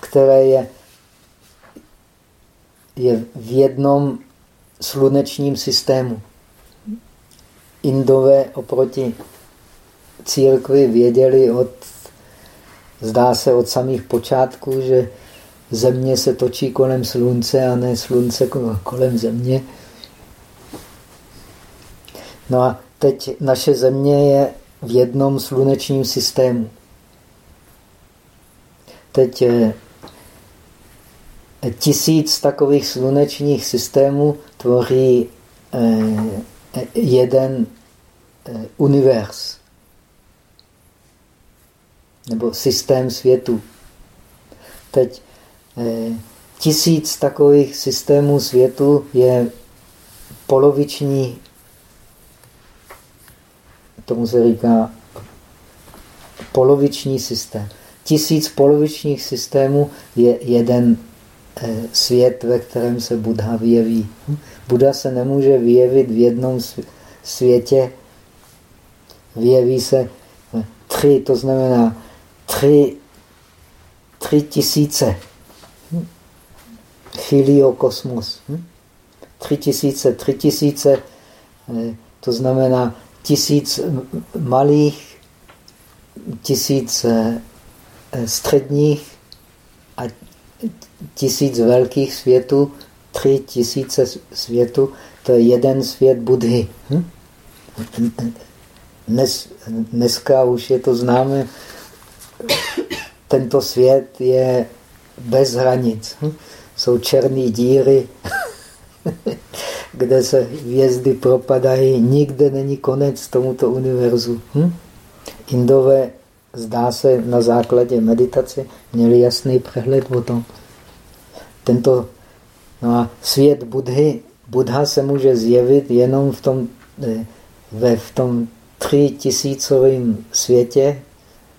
které je, je v jednom slunečním systému. Indové oproti církvi věděli od, zdá se od samých počátků, že země se točí kolem slunce a ne slunce kolem země. No a teď naše země je v jednom slunečním systému. Teď tisíc takových slunečních systémů tvoří eh, jeden eh, univerz nebo systém světu. Teď eh, tisíc takových systémů světu je poloviční, tomu se říká poloviční systém. Tisíc polovičních systémů je jeden svět, ve kterém se Buddha vyjeví. Buddha se nemůže vyjevit v jednom světě, vyjeví se tři, to znamená tři, tři tisíce Heliokosmos. Hm? Tři tisíce, tři tisíce, eh, to znamená tisíc malých, tisíc eh, středních a tisíc velkých světů, tři tisíce světů, to je jeden svět Budhy. Hm? Dnes, dneska už je to známe, tento svět je bez hranic. Hm? Jsou černé díry, kde se hvězdy propadají. Nikde není konec tomuto univerzu. Hm? Indové, zdá se, na základě meditace měli jasný přehled o tom. Tento no a svět Budhy, Buddha se může zjevit jenom v tom, eh, ve, v tom tři tisícovém světě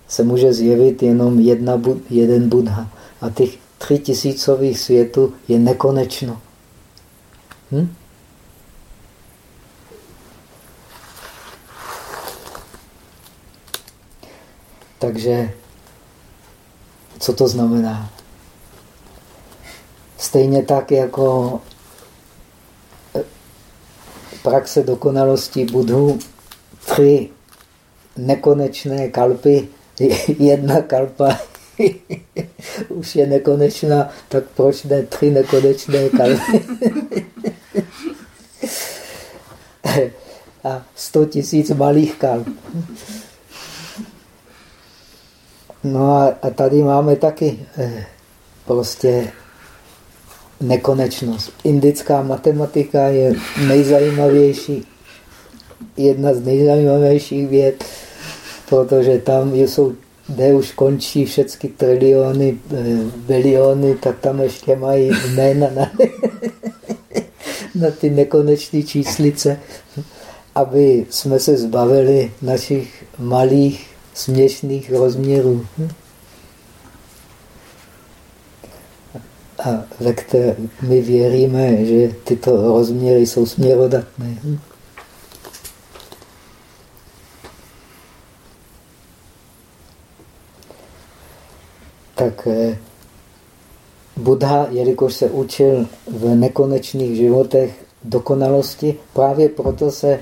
se může zjevit jenom jedna, jeden Buddha. A těch tři tisícových světů je nekonečno. Hm? Takže co to znamená? Stejně tak jako eh, praxe dokonalosti budhu tři nekonečné kalpy, jedna kalpa už je nekonečná, tak proč ne tři nekonečné kalpy? a sto tisíc malých kalp. No a, a tady máme taky eh, prostě nekonečnost. Indická matematika je nejzajímavější jedna z nejzajímavějších věd, protože tam jsou, kde už končí všechny triliony, eh, biliony, tak tam ještě mají jména na, na ty nekonečné číslice, aby jsme se zbavili našich malých, směšných rozměrů. A ve které my věříme, že tyto rozměry jsou směrodatné. tak eh, Buddha, jelikož se učil v nekonečných životech dokonalosti, právě proto se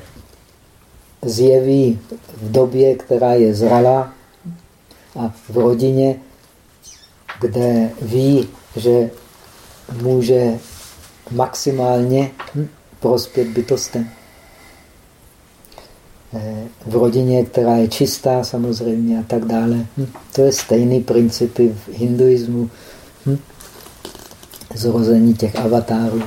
zjeví v době, která je zralá a v rodině, kde ví, že může maximálně prospět bytostem. Eh, v rodině, která je čistá samozřejmě a tak dále. Hm? To je stejný principy v hinduismu. Hm? Zrození těch avatárů.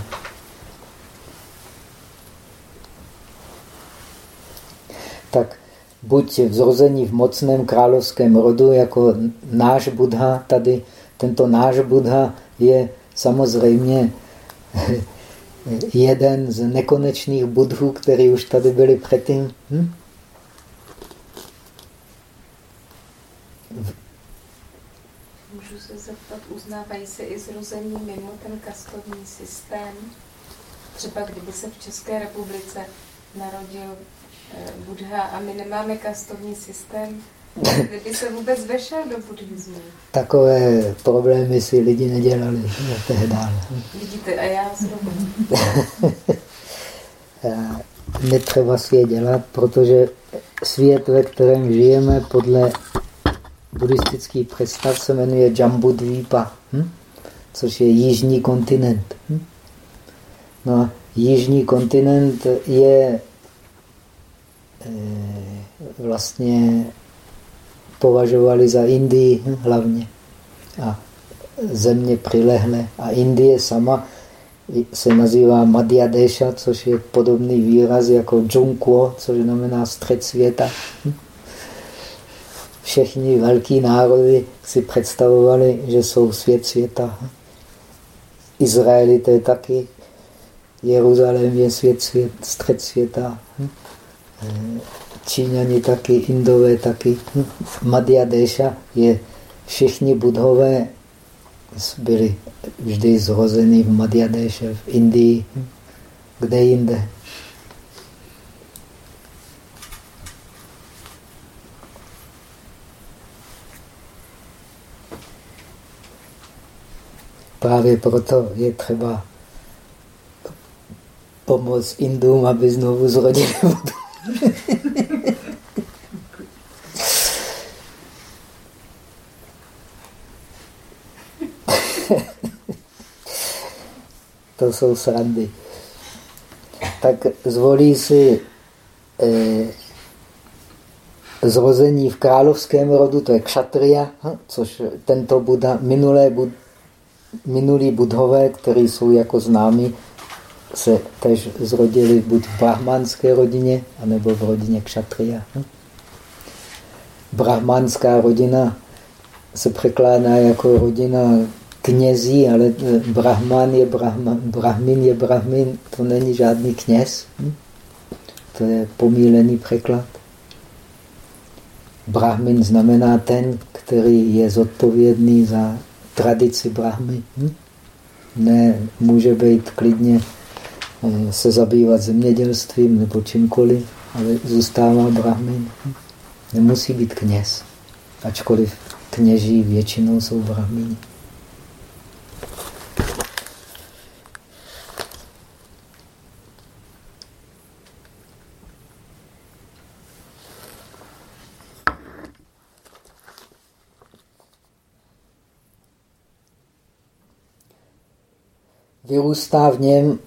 Tak buď zrození v mocném královském rodu, jako náš Buddha, tady tento náš Buddha je samozřejmě jeden z nekonečných budhů, který už tady byli předtím. Hm? Můžu se zeptat, uznávají se i zrození mimo ten kastovní systém? Třeba kdyby se v České republice narodil eh, Buddha a my nemáme kastovní systém, Kdyby se vůbec vešel do buddhismu. Takové problémy si lidi nedělali tehdy. Vidíte, a já znovu. Netřeba si je dělat, protože svět, ve kterém žijeme, podle buddhistických představ se jmenuje Jambudvipa, hm? což je jižní kontinent. Hm? No a jižní kontinent je e, vlastně považovali za Indii hlavně. A země přilehle. A Indie sama se nazývá Madhya Desha, což je podobný výraz jako Džunkwo, což znamená střed světa. Všichni velký národy si představovali, že jsou svět světa. Izraelité taky. Jeruzalém je svět, svět, střed světa. Číňani taky, Indové taky. Madhya Desha je všichni budhové byli vždy zrozeni v Madhya Desha, v Indii, kde jinde. Právě proto je třeba pomoct Indům, aby znovu zrodili vodu. to jsou srandy. Tak zvolí si eh, zrození v královském rodu, to je kšatria, což tento Buddha, minulé Bud, minulí budhové, kteří jsou jako známí, se tež zrodili buď v brahmanské rodině, anebo v rodině kšatria. Hm? Brahmanská rodina se překládá jako rodina knězí, ale brahman je brahman, brahmin je brahmin, to není žádný kněz. Hm? To je pomílený překlad. Brahmin znamená ten, který je zodpovědný za tradici Brahmy. Hm? Ne, může být klidně eh, se zabývat zemědělstvím nebo čímkoliv, ale zůstává Brahmin. Hm? Nemusí být kněz, ačkoliv kněží většinou jsou Brahmini. Vyrůstá v něm,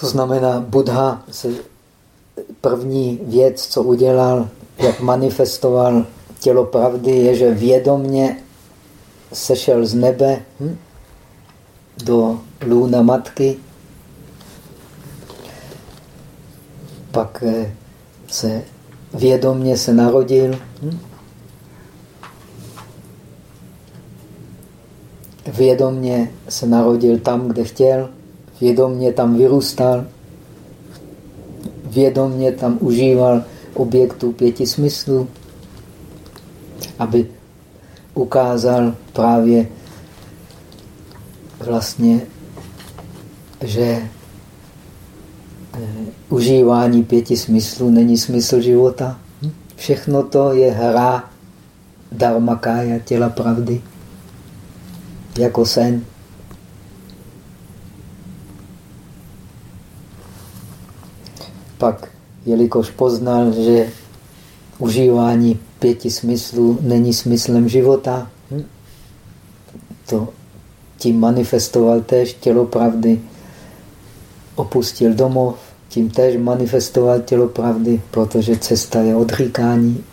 to znamená Buddha se první věc, co udělal, jak manifestoval tělo pravdy, je, že vědomně sešel z nebe hm, do lůna matky, pak eh, se vědomně se narodil, hm, vědomně se narodil tam, kde chtěl, vědomně tam vyrůstal, vědomně tam užíval objektů pěti smyslů, aby ukázal právě vlastně, že eh, užívání pěti smyslů není smysl života. Všechno to je hra dharmakája, těla pravdy jako sen. Pak, jelikož poznal, že užívání pěti smyslů není smyslem života, hm? to tím manifestoval též tělo pravdy, opustil domov, tím též manifestoval tělo pravdy, protože cesta je odříkání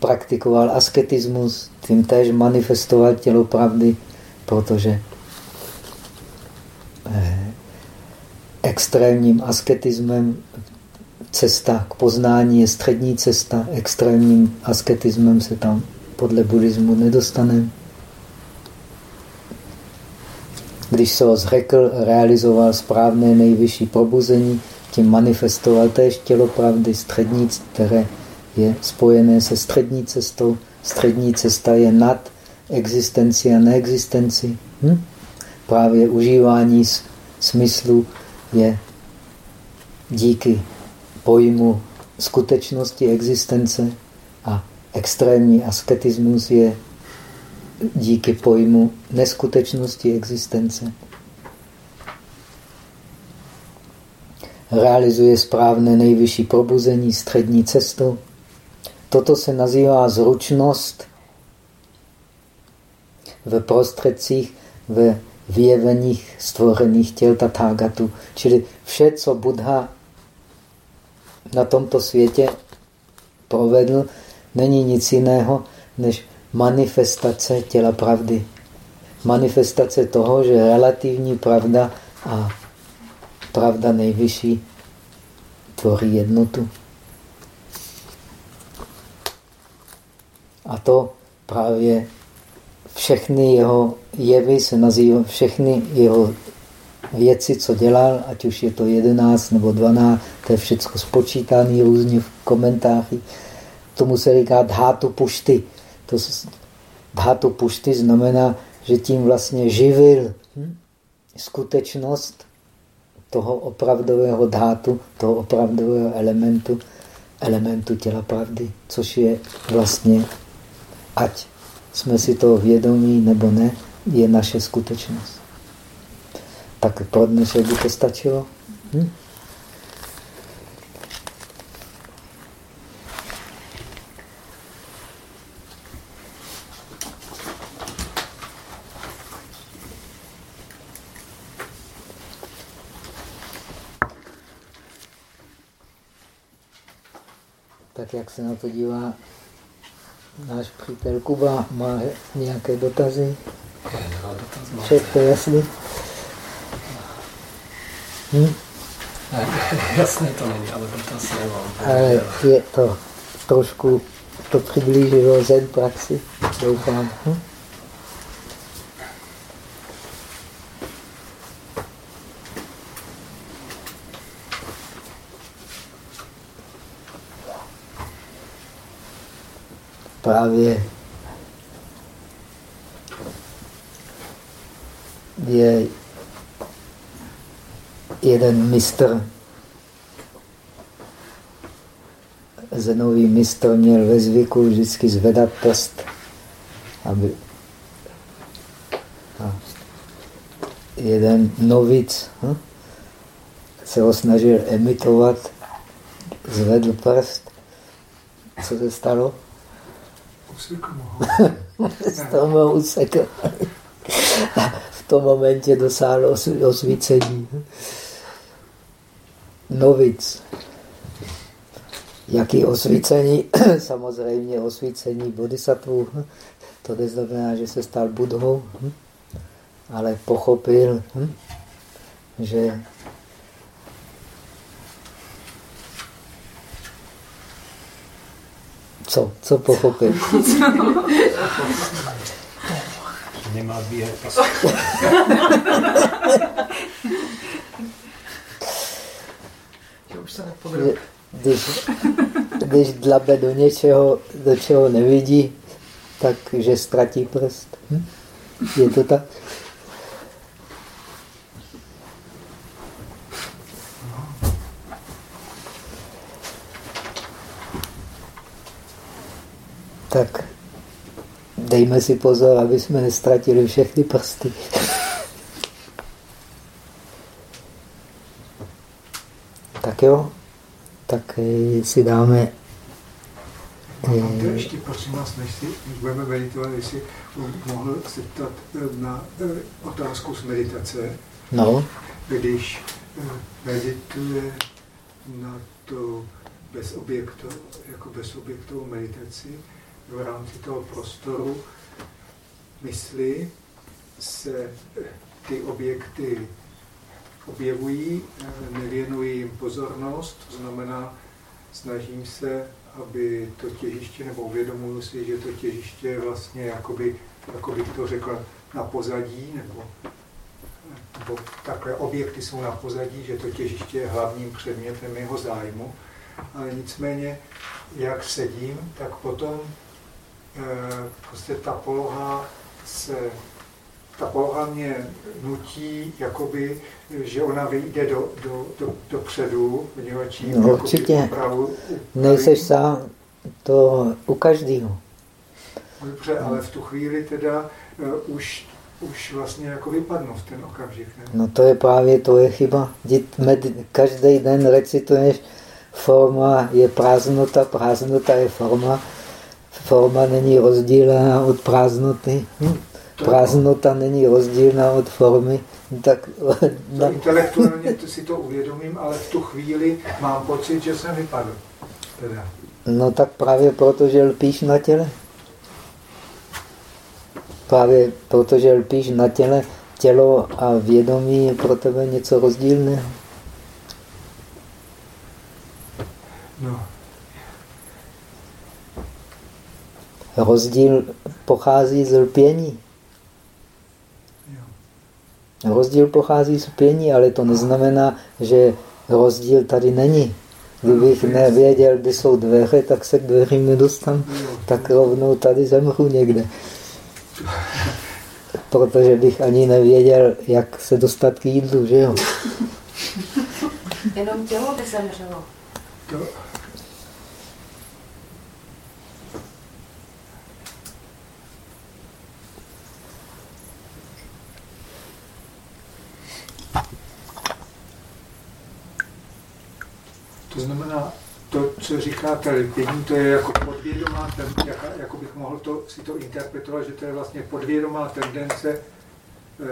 praktikoval asketismus, tím též manifestoval tělo pravdy, protože eh, extrémním asketismem cesta k poznání je střední cesta, extrémním asketismem se tam podle buddhismu nedostaneme. Když se ho zřekl, realizoval správné nejvyšší probuzení, tím manifestoval též tělo pravdy, střední, které je spojené se střední cestou. Střední cesta je nad existenci a neexistenci. Hm? Právě užívání smyslu je díky pojmu skutečnosti existence a extrémní asketismus je díky pojmu neskutečnosti existence. Realizuje správné nejvyšší probuzení střední cestou. Toto se nazývá zručnost ve prostředcích, ve vyjeveních stvořených těl tatágatu. Čili vše, co Buddha na tomto světě provedl, není nic jiného než manifestace těla pravdy. Manifestace toho, že relativní pravda a pravda nejvyšší tvoří jednotu. A to právě všechny jeho jevy se nazývají, všechny jeho věci, co dělal, ať už je to 11 nebo 12, to je všechno spočítané různě v komentářích. Tomu se říká dhátu pušty. To dhátu pušty znamená, že tím vlastně živil hm? skutečnost toho opravdového dhátu, toho opravdového elementu, elementu těla pravdy, což je vlastně, ať jsme si toho vědomí nebo ne, je naše skutečnost. Tak pro dnešek by to stačilo. Hm? Tak jak se na to dívá náš přítel Kuba, má nějaké dotazy? Všechno jasný? Hm? Jasné to není, ale dotaz nemám. Ale je to trošku to přiblížilo zen praxi, doufám. Hm? Právě je jeden mistr, zenový mistr měl ve zvyku vždycky zvedat prst, aby a jeden novic hm, se ho snažil emitovat, zvedl prst. Co se stalo? Usekl Z toho usekl. v tom momentě dosáhl osvícení novic. Jaký osvícení? Samozřejmě osvícení bodhisattvů. To neznamená, že se stal budhou, hm? ale pochopil, hm? že Co? Co pochopil? Nemá už se Když, když dlabe do něčeho, do čeho nevidí, takže ztratí prst. Hm? Je to tak? Tak dejme si pozor, aby jsme nestratili všechny prsty. Tak jo, tak eh, si dáme... Mám ještě prosím vás, než, si, než budeme meditovat, jestli mohl se ptat eh, na eh, otázku z meditace. No. Když medituje na to bez objektu, jako bez objektovou meditaci, v rámci toho prostoru mysli se ty objekty objevují, nevěnuji jim pozornost, to znamená, snažím se, aby to těžiště, nebo uvědomuji si, že to těžiště je vlastně, jakoby, jako bych to řekl, na pozadí, nebo, nebo takhle objekty jsou na pozadí, že to těžiště je hlavním předmětem jeho zájmu, ale nicméně, jak sedím, tak potom prostě ta poloha se ta poloha mě nutí, jakoby, že ona vyjde do, do, do, dopředu, poněvadž no, určitě. Opravu, Nejseš sám, to u každého. Dobře, ale v tu chvíli teda uh, už, už vlastně jako vypadnu v ten okamžik. Ne? No to je právě, to je chyba. Každý den recituješ, forma je prázdnota, prázdnota je forma. Forma není rozdílená od prázdnoty. Hm? prázdnota není rozdílná od formy, tak... To intelektuálně to si to uvědomím, ale v tu chvíli mám pocit, že jsem vypadl. Teda. No tak právě proto, že lpíš na těle. Právě proto, že lpíš na těle, tělo a vědomí je pro tebe něco rozdílného. No. Rozdíl pochází z lpění. Rozdíl pochází z lpění, ale to neznamená, že rozdíl tady není. Kdybych nevěděl, kde jsou dveře, tak se k dveřím nedostanu. Tak rovnou tady zemřu někde. Protože bych ani nevěděl, jak se dostat k jídlu, že jo? Jenom tělo by zemřelo. To znamená, to, co říkáte lpění, to je jako podvědomá, jak, jako bych mohl to, si to interpretovat, že to je vlastně podvědomá tendence uh,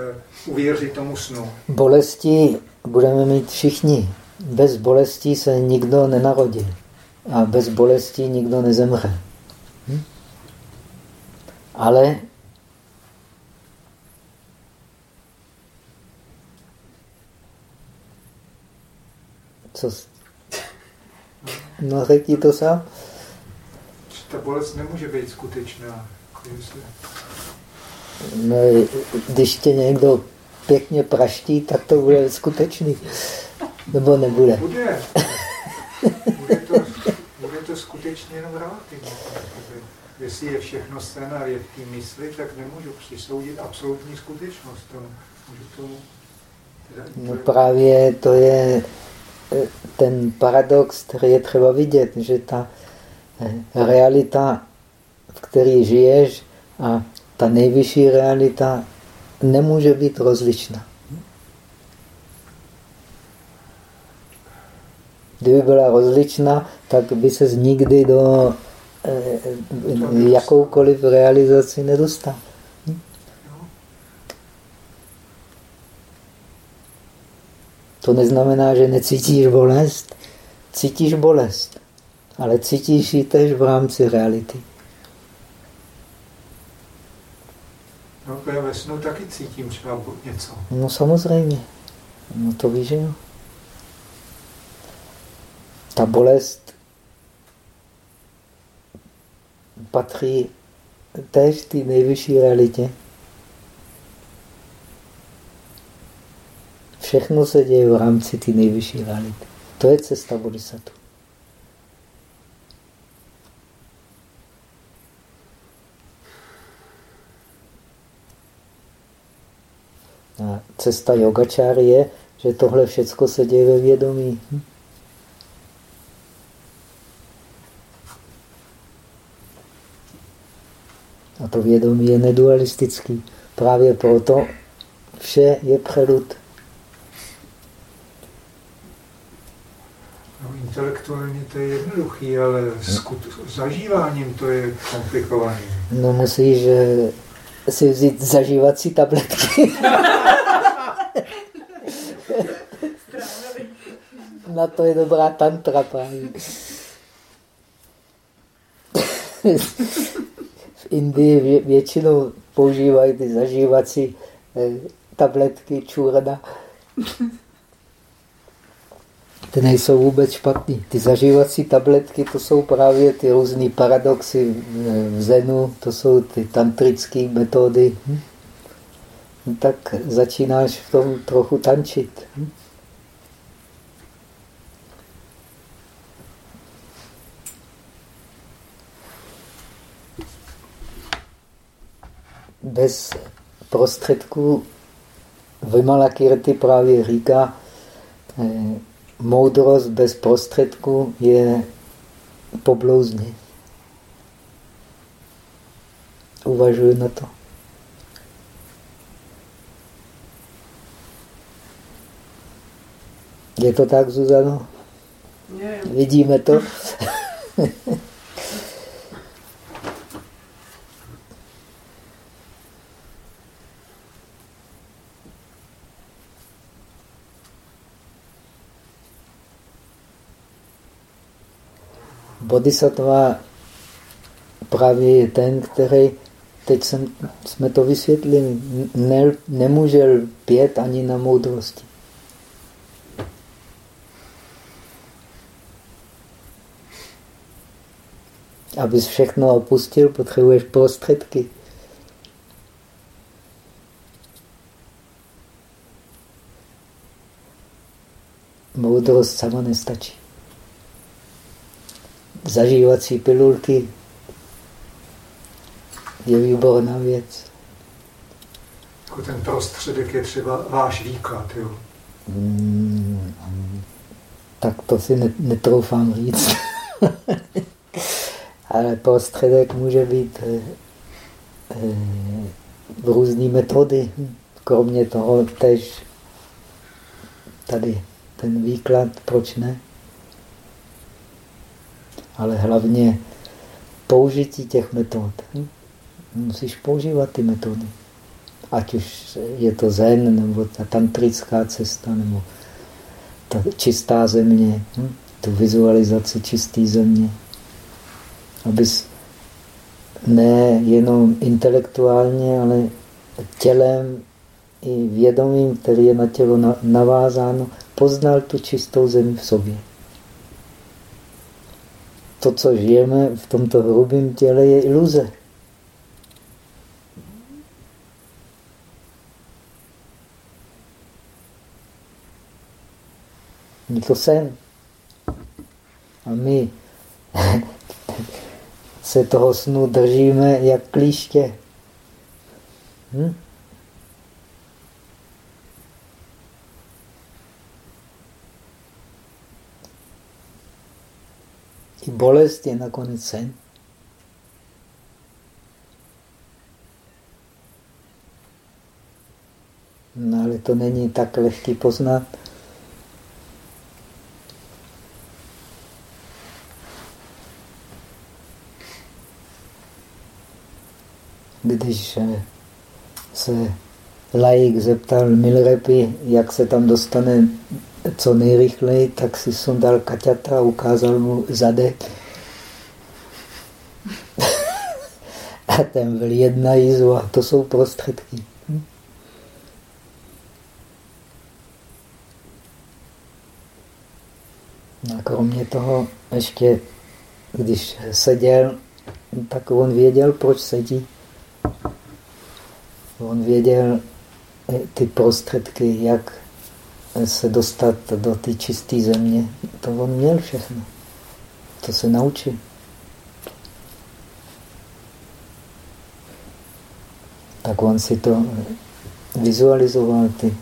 uvěřit tomu snu. Bolesti budeme mít všichni. Bez bolesti se nikdo nenarodí. A bez bolesti nikdo nezemře. Hm? Ale co No řekni to sám. Ta bolest nemůže být skutečná. Jako no, když tě někdo pěkně praští, tak to bude skutečný. Nebo nebude? Bude. Bude to, bude to skutečně jenom relativně. Jestli je všechno scénář v té mysli, tak nemůžu přisoudit absolutní skutečnost. Tomu. Můžu tomu no právě to je ten paradox, který je třeba vidět, že ta eh, realita, v které žiješ, a ta nejvyšší realita nemůže být rozličná. Kdyby byla rozličná, tak by se nikdy do eh, jakoukoliv realizaci nedostal. To neznamená, že necítíš bolest. Cítíš bolest, ale cítíš ji tež v rámci reality. No, já ve snu taky cítím třeba něco. No samozřejmě. No to víš, že jo. Ta bolest patří též té nejvyšší realitě. Všechno se děje v rámci té nejvyšší reality. To je cesta bodhisattva. A cesta yogačáry je, že tohle všechno se děje ve vědomí. Hm? A to vědomí je nedualistický. Právě proto vše je prelud. intelektuálně to je jednoduchý, ale s zažíváním to je komplikované. No musíš si vzít zažívací tabletky. Na to je dobrá tantra právě. v Indii většinou používají ty zažívací eh, tabletky čurna ty nejsou vůbec špatný. Ty zažívací tabletky, to jsou právě ty různé paradoxy v Zenu, to jsou ty tantrické metody. Hm? Tak začínáš v tom trochu tančit. Hm? Bez prostředků Vimalakirti právě říká, eh, moudrost bez prostředku je poblouzně. Uvažuji na to. Je to tak, Zuzano? Vidíme to? bodhisattva právě je ten, který, teď jsem, jsme to vysvětlili, ne, nemůže lpět ani na moudrosti. Abys všechno opustil, potřebuješ prostředky. Moudrost sama nestačí. Zažívací pilulky je výborná věc. Jako ten prostředek je třeba váš výklad, jo? Hmm, tak to si netroufám říct. Ale prostředek může být eh, eh, v různé metody. Kromě toho tež tady ten výklad, proč ne? Ale hlavně použití těch metod. Musíš používat ty metody. Ať už je to zen, nebo ta tantrická cesta, nebo ta čistá země, tu vizualizaci čisté země. Abys ne jenom intelektuálně, ale tělem i vědomím, který je na tělo navázáno, poznal tu čistou zemi v sobě. To, co žijeme v tomto hrubém těle, je iluze. Je to sen. A my se toho snu držíme jak klíště. Hm? I bolest je nakonec sen. No ale to není tak lehký poznat. Když eh, se laik zeptal Milrepy, jak se tam dostane co nejrychleji, tak si sundal kaťata a ukázal mu zadek. a ten byl jedna jízva. a to jsou prostředky. No a kromě toho ještě, když seděl, tak on věděl, proč sedí. On věděl ty prostředky, jak se dostat do té čisté země, to on měl všechno. To se naučil. Tak on si to vizualizoval, ty,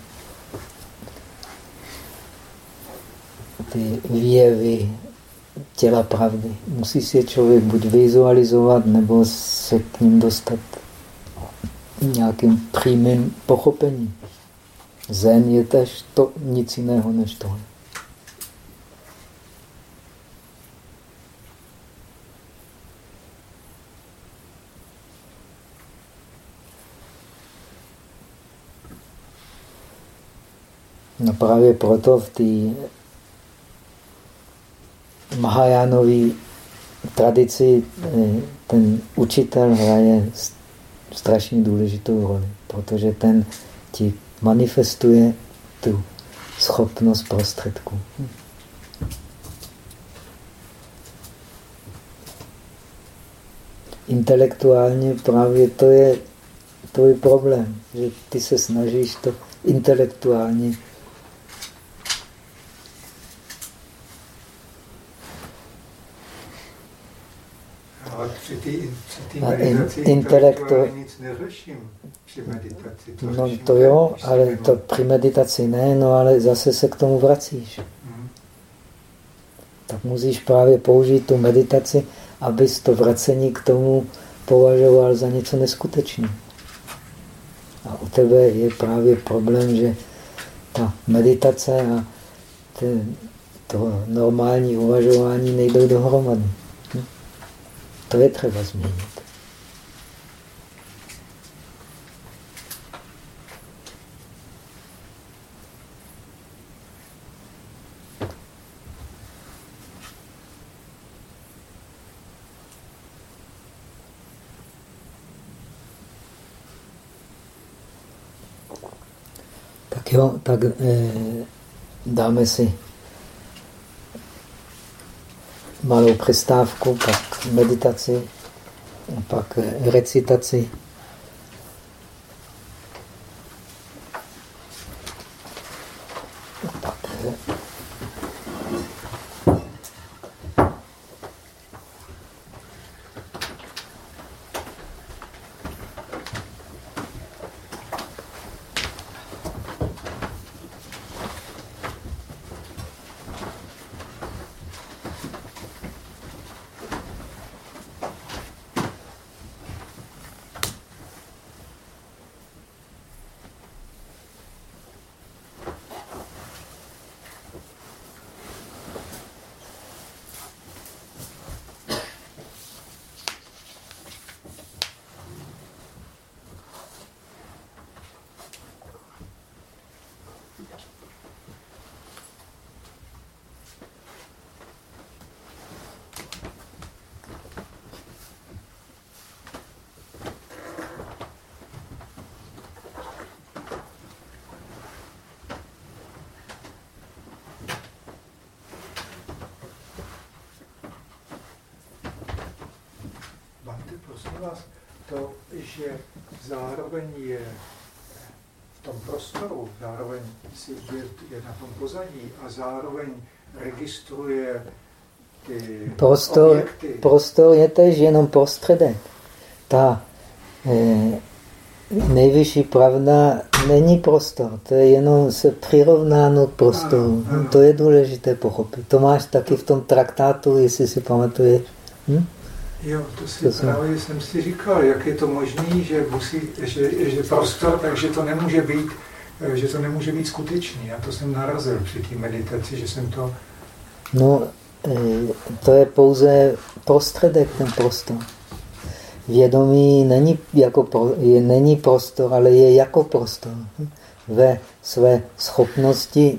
ty výjevy těla pravdy. Musí si je člověk buď vizualizovat, nebo se k ním dostat nějakým přímým pochopením. Zen je tež to, nic jiného než tohle. No právě proto v té Mahajánové tradici eh, ten učitel hraje strašně důležitou roli, protože ten ti manifestuje tu schopnost prostředků. Intelektuálně právě to je tvůj problém, že ty se snažíš to intelektuálně Ale při meditaci intelektu... nic neřeším při meditaci. To no to jo, ale to při meditaci ne, no ale zase se k tomu vracíš. Hmm. Tak musíš právě použít tu meditaci, abys to vracení k tomu považoval za něco neskutečného. A u tebe je právě problém, že ta meditace a to normální uvažování nejdou dohromady. To je třeba změnit. Tak jo, tak eh, dáme si malou přestávku, pak meditaci, pak recitaci. Bante, prosím vás, to, že zároveň je v tom prostoru, zároveň si je, je na tom pozadí a zároveň registruje ty Prostor, objekty. prostor je tež jenom prostředek. Ta eh, nejvyšší pravda není prostor, to je jenom se přirovnáno k prostoru. Ano, ano. To je důležité pochopit. To máš taky v tom traktátu, jestli si pamatuješ. Hm? Jo, to si To jsem- právě jsem si říkal, jak je to možné, že, musí, že, že prostor, takže to nemůže být, eh, že to nemůže být skutečný. Já to jsem narazil při té meditaci, že jsem to, No, eh, to je pouze prostředek, ten prostor. Vědomí není, jako pro, je, není prostor, ale je jako prostor. Ve své schopnosti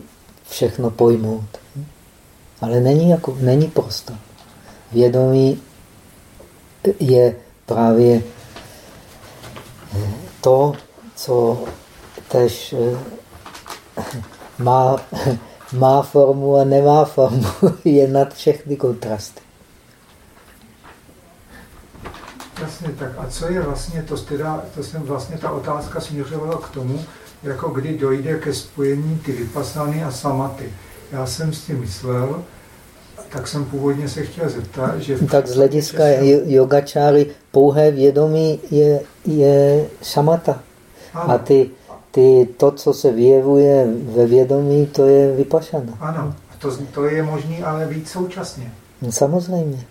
všechno pojmout. Ale není, jako, není prostor. Vědomí je právě eh, to, co tež eh, má, má formu a nemá formu, je nad všechny kontrasty. Jasně, tak a co je vlastně, to, teda, to jsem vlastně, ta otázka směřovala k tomu, jako kdy dojde ke spojení ty vypasány a samaty. Já jsem si myslel, tak jsem původně se chtěl zeptat, že... v Tak z hlediska yogačáry pouhé vědomí je, je šamata. Ano, A ty, ty, to, co se vyjevuje ve vědomí, to je vypašana. ano, to, to je možné, ale víc současně. No, samozřejmě.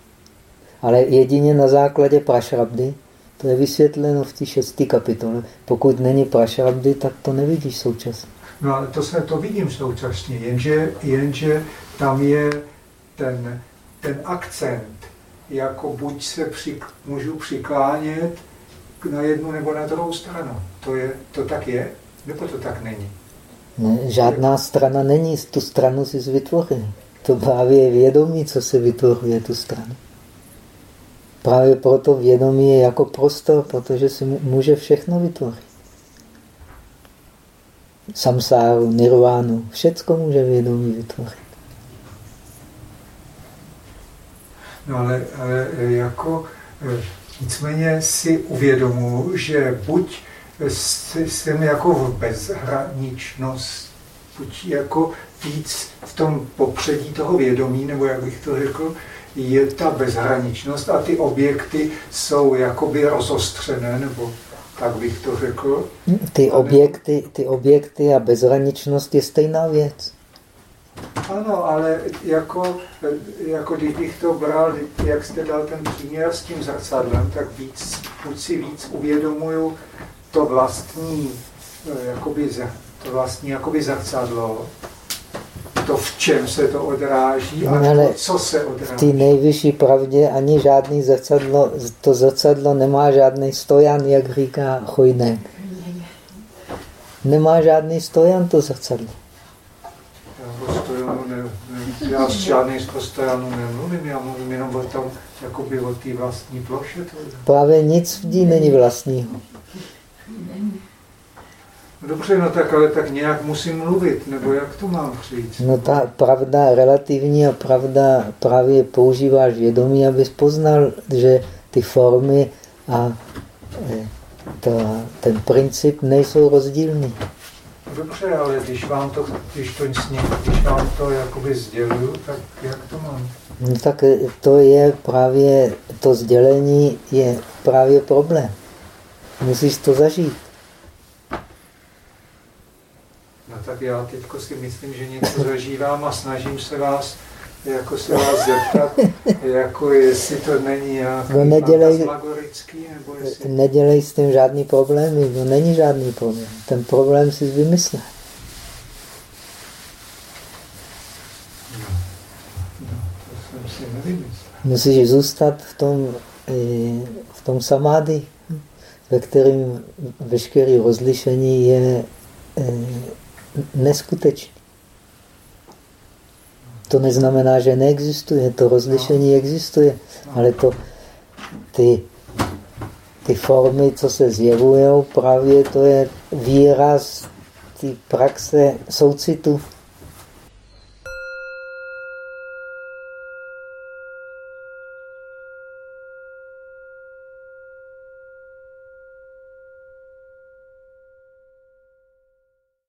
Ale jedině na základě prašrabdy, to je vysvětleno v té šesté kapitole. Pokud není prašrabdy, tak to nevidíš současně. No ale to se to vidím současně, jenže, jenže tam je ten, ten akcent, jako buď se při, můžu přiklánět na jednu nebo na druhou stranu. To, je, to tak je? Nebo to tak není? Ne, žádná strana není, tu stranu si vytvořil. To právě je vědomí, co se vytvořuje tu stranu. Právě proto vědomí je jako prostor, protože si může všechno vytvořit. Samsáru, nirvánu, všecko může vědomí vytvořit. No ale, ale e, jako e, nicméně si uvědomuji, že buď jsem jako v bezhraničnost, buď jako víc v tom popředí toho vědomí, nebo jak bych to řekl, je ta bezhraničnost a ty objekty jsou jakoby rozostřené, nebo tak bych to řekl. Ty objekty, ty objekty a bezhraničnost je stejná věc. Ano, ale jako, jako když bych to bral, jak jste dal ten příměr s tím zrcadlem, tak víc, buď si víc uvědomuju to vlastní, eh, jakoby, z- to vlastní jakoby zrcadlo, to, v čem se to odráží a No, ale to, co se V té odráží. nejvyšší pravdě ani žádný zrcadlo, to zrcadlo nemá žádný stojan, jak říká Chojnek. Nemá žádný stojan to zrcadlo. Stojanu ne, ne, já z žádnej z stojanu nemluvím, já mluvím jenom o tom, jakoby o té vlastní ploše. Právě nic v ní není vlastního. Dobře, no tak ale tak nějak musím mluvit, nebo jak to mám přijít? No ta pravda relativní a pravda právě používáš vědomí, abys poznal, že ty formy a eh, to, ten princip nejsou rozdílný. Dobře, ale když vám to, když to, když vám to jakoby sděluju, tak jak to mám? No tak eh, to je právě, to sdělení je právě problém. Musíš to zažít. No tak já teď si myslím, že něco zažívám a snažím se vás jako se vás zeptat, jako jestli to není nějaký no nedělej, nebo jestli... Nedělej s tím žádný problémy, no není žádný problém. Ten problém si vymyslel. Musíš zůstat v tom, v tom samády, ve kterém veškeré rozlišení je neskutečné. To neznamená, že neexistuje, to rozlišení existuje, ale to, ty, ty formy, co se zjevují, právě to je výraz ty praxe soucitu.